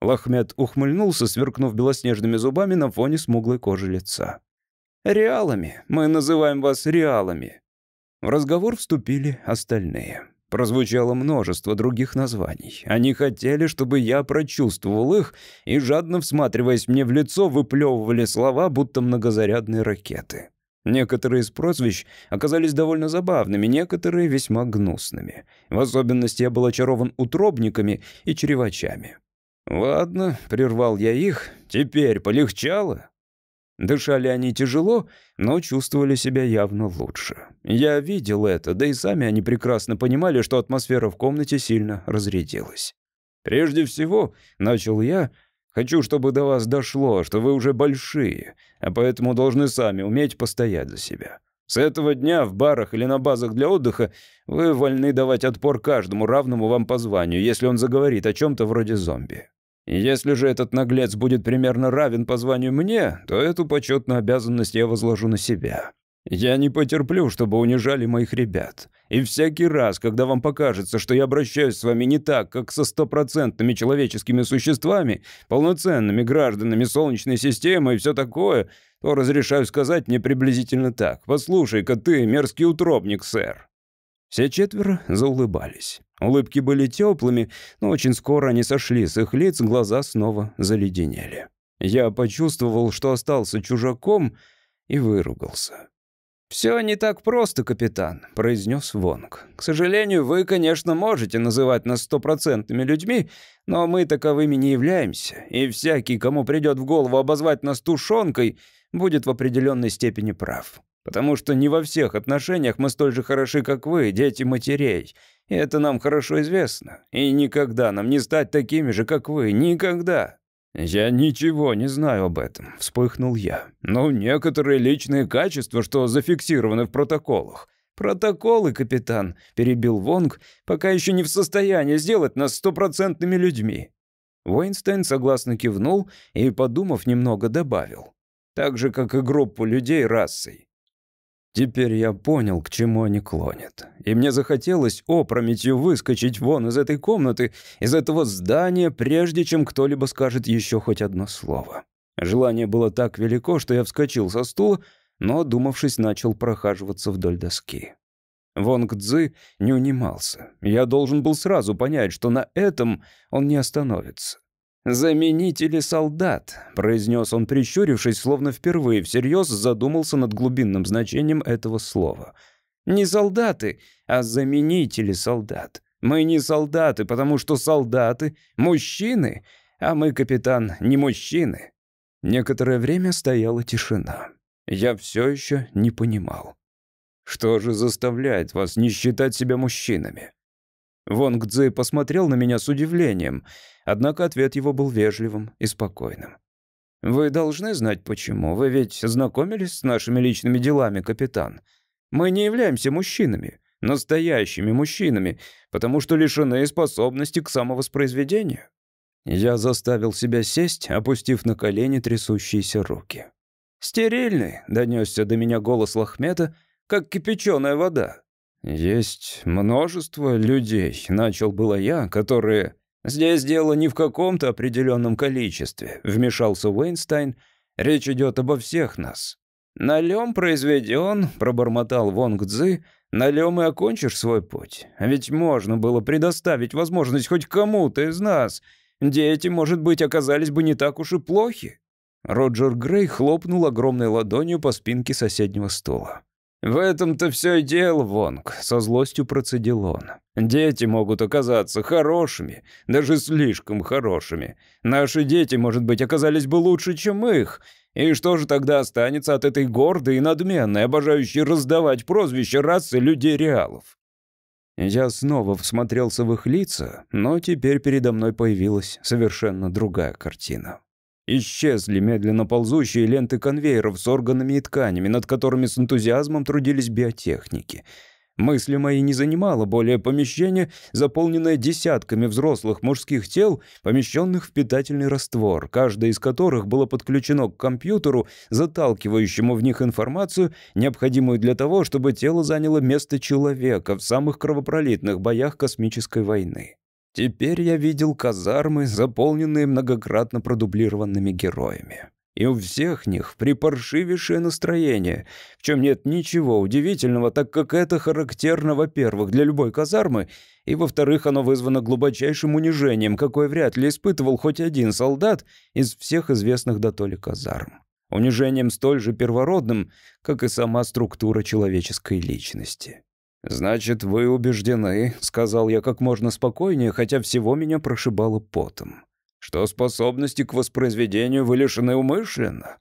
Лахмед ухмыльнулся, сверкнув белоснежными зубами на фоне смуглой кожи лица. «Реалами. Мы называем вас реалами». В разговор вступили остальные. Прозвучало множество других названий. Они хотели, чтобы я прочувствовал их, и, жадно всматриваясь мне в лицо, выплевывали слова, будто многозарядные ракеты. Некоторые из прозвищ оказались довольно забавными, некоторые весьма гнусными. В особенности я был очарован утробниками и чревачами. «Ладно», — прервал я их, — «теперь полегчало?» Дышали они тяжело, но чувствовали себя явно лучше. Я видел это, да и сами они прекрасно понимали, что атмосфера в комнате сильно разрядилась. «Прежде всего», — начал я, — «хочу, чтобы до вас дошло, что вы уже большие, а поэтому должны сами уметь постоять за себя. С этого дня в барах или на базах для отдыха вы вольны давать отпор каждому равному вам по званию, если он заговорит о чем-то вроде зомби. Если же этот наглец будет примерно равен по званию мне, то эту почетную обязанность я возложу на себя. Я не потерплю, чтобы унижали моих ребят. И всякий раз, когда вам покажется, что я обращаюсь с вами не так, как со стопроцентными человеческими существами, полноценными гражданами Солнечной системы и все такое, то разрешаю сказать мне приблизительно так. Послушай-ка ты, мерзкий утробник, сэр». Все четверо заулыбались. Улыбки были теплыми, но очень скоро они сошли с их лиц, глаза снова заледенели. Я почувствовал, что остался чужаком, и выругался. «Все не так просто, капитан», — произнес Вонг. «К сожалению, вы, конечно, можете называть нас стопроцентными людьми, но мы таковыми не являемся, и всякий, кому придет в голову обозвать нас тушенкой, будет в определенной степени прав. Потому что не во всех отношениях мы столь же хороши, как вы, дети матерей. И это нам хорошо известно. И никогда нам не стать такими же, как вы. Никогда. «Я ничего не знаю об этом», — вспыхнул я. «Ну, некоторые личные качества, что зафиксированы в протоколах». «Протоколы, капитан», — перебил Вонг, «пока еще не в состоянии сделать нас стопроцентными людьми». Уэйнстейн согласно кивнул и, подумав немного, добавил. «Так же, как и группу людей расой. Теперь я понял, к чему они клонят. И мне захотелось опрометью выскочить вон из этой комнаты, из этого здания, прежде чем кто-либо скажет еще хоть одно слово. Желание было так велико, что я вскочил со стула, но, думавшись, начал прохаживаться вдоль доски. Вонг Цзы не унимался. Я должен был сразу понять, что на этом он не остановится. «Заменители солдат», — произнес он, прищурившись, словно впервые всерьез задумался над глубинным значением этого слова. «Не солдаты, а заменители солдат. Мы не солдаты, потому что солдаты — мужчины, а мы, капитан, не мужчины». Некоторое время стояла тишина. Я все еще не понимал. Что же заставляет вас не считать себя мужчинами? Вонг Цзы посмотрел на меня с удивлением, однако ответ его был вежливым и спокойным. «Вы должны знать почему. Вы ведь знакомились с нашими личными делами, капитан. Мы не являемся мужчинами, настоящими мужчинами, потому что лишены способности к самовоспроизведению». Я заставил себя сесть, опустив на колени трясущиеся руки. «Стерильный», — донесся до меня голос Лахмета, — «как кипяченая вода. «Есть множество людей», — начал было я, которые... «Здесь дело не в каком-то определенном количестве», — вмешался Уэйнстайн. «Речь идет обо всех нас». «Налем произведен», — пробормотал Вонг Цзы, «налем и окончишь свой путь. Ведь можно было предоставить возможность хоть кому-то из нас. Дети, может быть, оказались бы не так уж и плохи». Роджер Грей хлопнул огромной ладонью по спинке соседнего стула. «В этом-то все и дело, Вонг», — со злостью процедил он. «Дети могут оказаться хорошими, даже слишком хорошими. Наши дети, может быть, оказались бы лучше, чем их. И что же тогда останется от этой гордой и надменной, обожающей раздавать прозвища расы людей-реалов?» Я снова всмотрелся в их лица, но теперь передо мной появилась совершенно другая картина. Исчезли медленно ползущие ленты конвейеров с органами и тканями, над которыми с энтузиазмом трудились биотехники. Мысли мои не занимало более помещение, заполненное десятками взрослых мужских тел, помещенных в питательный раствор, каждое из которых было подключено к компьютеру, заталкивающему в них информацию, необходимую для того, чтобы тело заняло место человека в самых кровопролитных боях космической войны. Теперь я видел казармы, заполненные многократно продублированными героями. И у всех них припаршивейшее настроение, в чем нет ничего удивительного, так как это характерно, во-первых, для любой казармы, и, во-вторых, оно вызвано глубочайшим унижением, какое вряд ли испытывал хоть один солдат из всех известных до толи казарм. Унижением столь же первородным, как и сама структура человеческой личности. «Значит, вы убеждены», — сказал я как можно спокойнее, хотя всего меня прошибало потом, «что способности к воспроизведению вы лишены умышленно».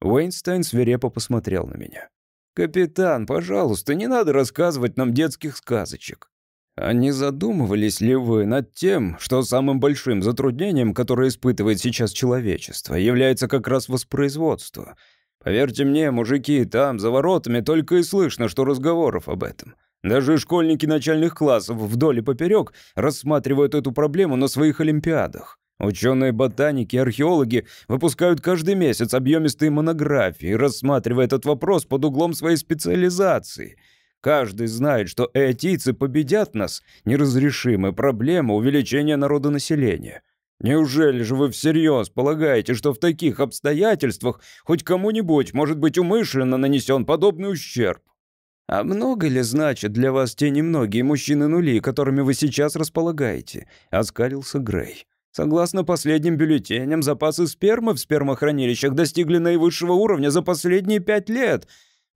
Уэйнстайн свирепо посмотрел на меня. «Капитан, пожалуйста, не надо рассказывать нам детских сказочек. А не задумывались ли вы над тем, что самым большим затруднением, которое испытывает сейчас человечество, является как раз воспроизводство? Поверьте мне, мужики, там, за воротами, только и слышно, что разговоров об этом. Даже школьники начальных классов вдоль и поперек рассматривают эту проблему на своих олимпиадах. Ученые-ботаники и археологи выпускают каждый месяц объемистые монографии, рассматривая этот вопрос под углом своей специализации. Каждый знает, что эотийцы победят нас. Неразрешимая проблема увеличения народонаселения. Неужели же вы всерьез полагаете, что в таких обстоятельствах хоть кому-нибудь может быть умышленно нанесен подобный ущерб? А много ли значит для вас те немногие мужчины-нули, которыми вы сейчас располагаете? Оскалился Грей. Согласно последним бюллетеням, запасы спермы в спермохранилищах достигли наивысшего уровня за последние пять лет.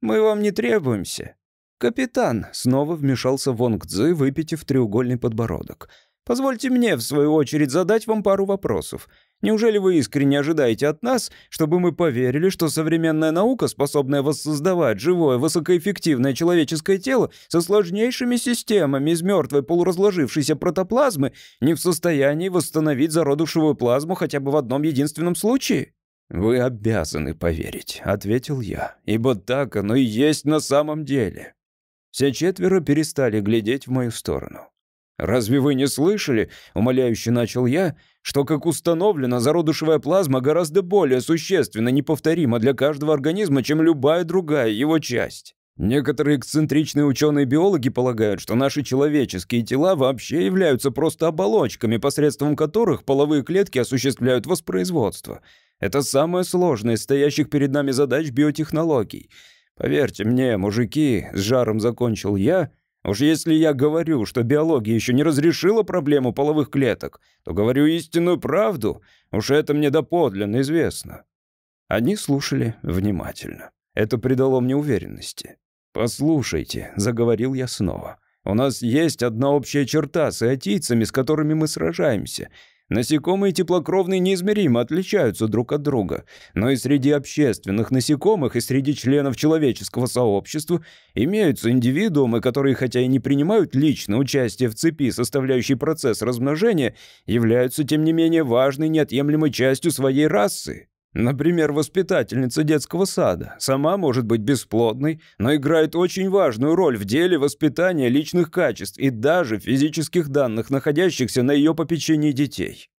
Мы вам не требуемся. Капитан снова вмешался Вонг Цзы, выпитив треугольный подбородок. Позвольте мне, в свою очередь, задать вам пару вопросов. Неужели вы искренне ожидаете от нас, чтобы мы поверили, что современная наука, способная воссоздавать живое, высокоэффективное человеческое тело со сложнейшими системами из мертвой полуразложившейся протоплазмы, не в состоянии восстановить зародушевую плазму хотя бы в одном единственном случае? «Вы обязаны поверить», — ответил я, — «ибо так оно и есть на самом деле». Все четверо перестали глядеть в мою сторону. «Разве вы не слышали?» — умоляюще начал я, что, как установлено, зародышевая плазма гораздо более существенно неповторима для каждого организма, чем любая другая его часть. Некоторые эксцентричные ученые-биологи полагают, что наши человеческие тела вообще являются просто оболочками, посредством которых половые клетки осуществляют воспроизводство. Это самая сложная из стоящих перед нами задач биотехнологий. Поверьте мне, мужики, с жаром закончил я — Уж если я говорю, что биология еще не разрешила проблему половых клеток, то говорю истинную правду. Уж это мне доподлинно известно». Они слушали внимательно. Это придало мне уверенности. «Послушайте», — заговорил я снова, — «у нас есть одна общая черта с иотийцами, с которыми мы сражаемся — Насекомые теплокровные неизмеримо отличаются друг от друга, но и среди общественных насекомых, и среди членов человеческого сообщества имеются индивидуумы, которые, хотя и не принимают личное участие в цепи, составляющей процесс размножения, являются, тем не менее, важной неотъемлемой частью своей расы. Например, воспитательница детского сада. Сама может быть бесплодной, но играет очень важную роль в деле воспитания личных качеств и даже физических данных, находящихся на ее попечении детей.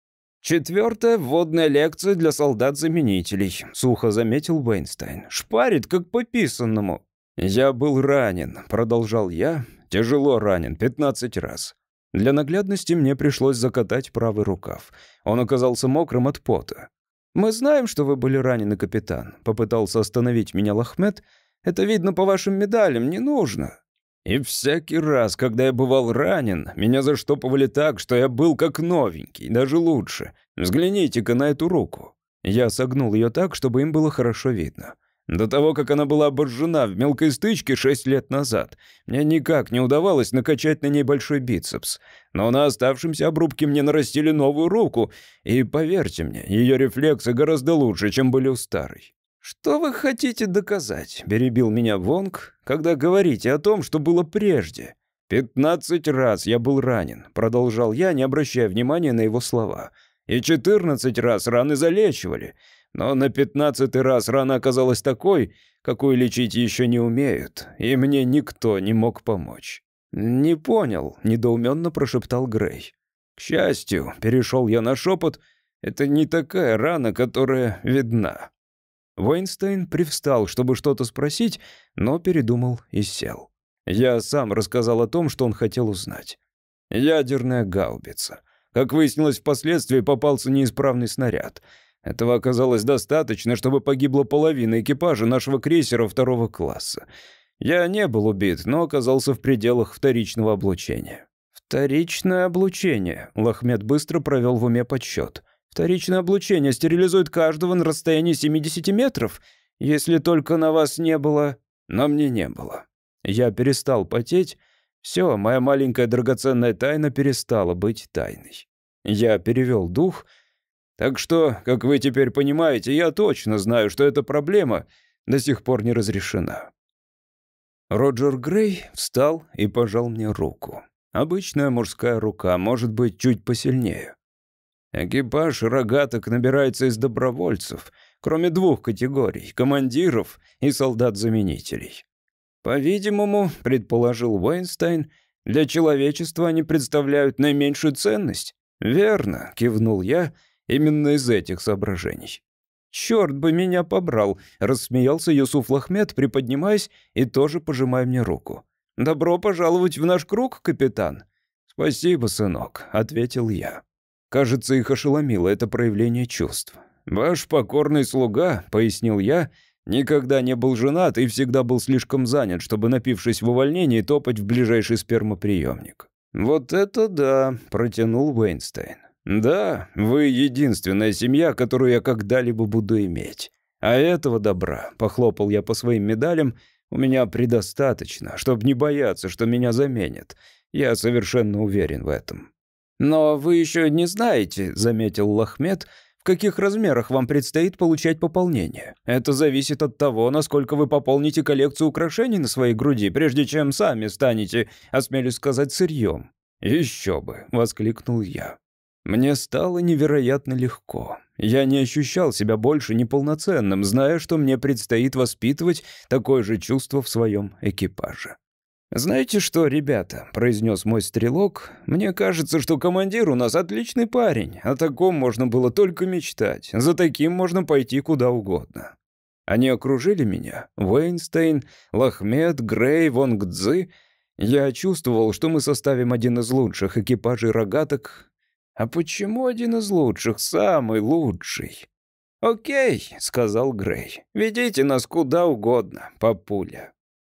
Четвертая вводная лекция для солдат-заменителей, сухо заметил Вейнстайн. Шпарит, как по писанному. «Я был ранен», — продолжал я. «Тяжело ранен, 15 раз. Для наглядности мне пришлось закатать правый рукав. Он оказался мокрым от пота. «Мы знаем, что вы были ранены, капитан», — попытался остановить меня Лахмет. «Это видно по вашим медалям, не нужно». И всякий раз, когда я бывал ранен, меня заштопывали так, что я был как новенький, даже лучше. Взгляните-ка на эту руку. Я согнул ее так, чтобы им было хорошо видно. До того, как она была обожжена в мелкой стычке шесть лет назад, мне никак не удавалось накачать на ней большой бицепс. Но на оставшемся обрубке мне нарастили новую руку, и, поверьте мне, ее рефлексы гораздо лучше, чем были у старой. «Что вы хотите доказать?» — перебил меня Вонг, «когда говорите о том, что было прежде». «Пятнадцать раз я был ранен», — продолжал я, не обращая внимания на его слова. «И четырнадцать раз раны залечивали. Но на пятнадцатый раз рана оказалась такой, какую лечить еще не умеют, и мне никто не мог помочь. «Не понял», — недоуменно прошептал Грей. «К счастью», — перешел я на шепот, — «это не такая рана, которая видна». Вейнстейн привстал, чтобы что-то спросить, но передумал и сел. Я сам рассказал о том, что он хотел узнать. Ядерная гаубица. Как выяснилось впоследствии, попался неисправный снаряд — этого оказалось достаточно, чтобы погибла половина экипажа нашего крейсера второго класса. Я не был убит, но оказался в пределах вторичного облучения. «Вторичное облучение», — Лахмед быстро провел в уме подсчет. «Вторичное облучение стерилизует каждого на расстоянии 70 метров, если только на вас не было...» «На мне не было». Я перестал потеть. Все, моя маленькая драгоценная тайна перестала быть тайной. Я перевел дух — так что, как вы теперь понимаете, я точно знаю, что эта проблема до сих пор не разрешена». Роджер Грей встал и пожал мне руку. Обычная мужская рука, может быть, чуть посильнее. Экипаж рогаток набирается из добровольцев. кроме двух категорий — командиров и солдат-заменителей. По-видимому, предположил Уэйнстайн, для человечества они представляют наименьшую ценность. Верно, кивнул я, именно из этих соображений. «Черт бы меня побрал!» — рассмеялся Юсуф Лахмед, приподнимаясь и тоже пожимая мне руку. «Добро пожаловать в наш круг, капитан!» «Спасибо, сынок», — ответил я. Кажется, их ошеломило это проявление чувств. «Ваш покорный слуга», — пояснил я, — «никогда не был женат и всегда был слишком занят, чтобы, напившись в увольнении, топать в ближайший спермоприемник». «Вот это да», — протянул Уэйнстейн. «Да, вы единственная семья, которую я когда-либо буду иметь. А этого добра, — похлопал я по своим медалям, — у меня предостаточно, чтобы не бояться, что меня заменят. Я совершенно уверен в этом». «Но вы еще не знаете», — заметил Лахмед, «в каких размерах вам предстоит получать пополнение. Это зависит от того, насколько вы пополните коллекцию украшений на своей груди, прежде чем сами станете, осмелюсь сказать, сырьем». «Еще бы», — воскликнул я. Мне стало невероятно легко. Я не ощущал себя больше неполноценным, зная, что мне предстоит воспитывать такое же чувство в своем экипаже. «Знаете что, ребята», — произнес мой стрелок, «мне кажется, что командир у нас отличный парень. О таком можно было только мечтать. За таким можно пойти куда угодно». Они окружили меня. Вейнстейн, Лахмед, Грей, Вонгдзы. Я чувствовал, что мы составим один из лучших экипажей рогаток. А почему один из лучших, самый лучший? «Окей», — сказал Грей, — «ведите нас куда угодно, папуля».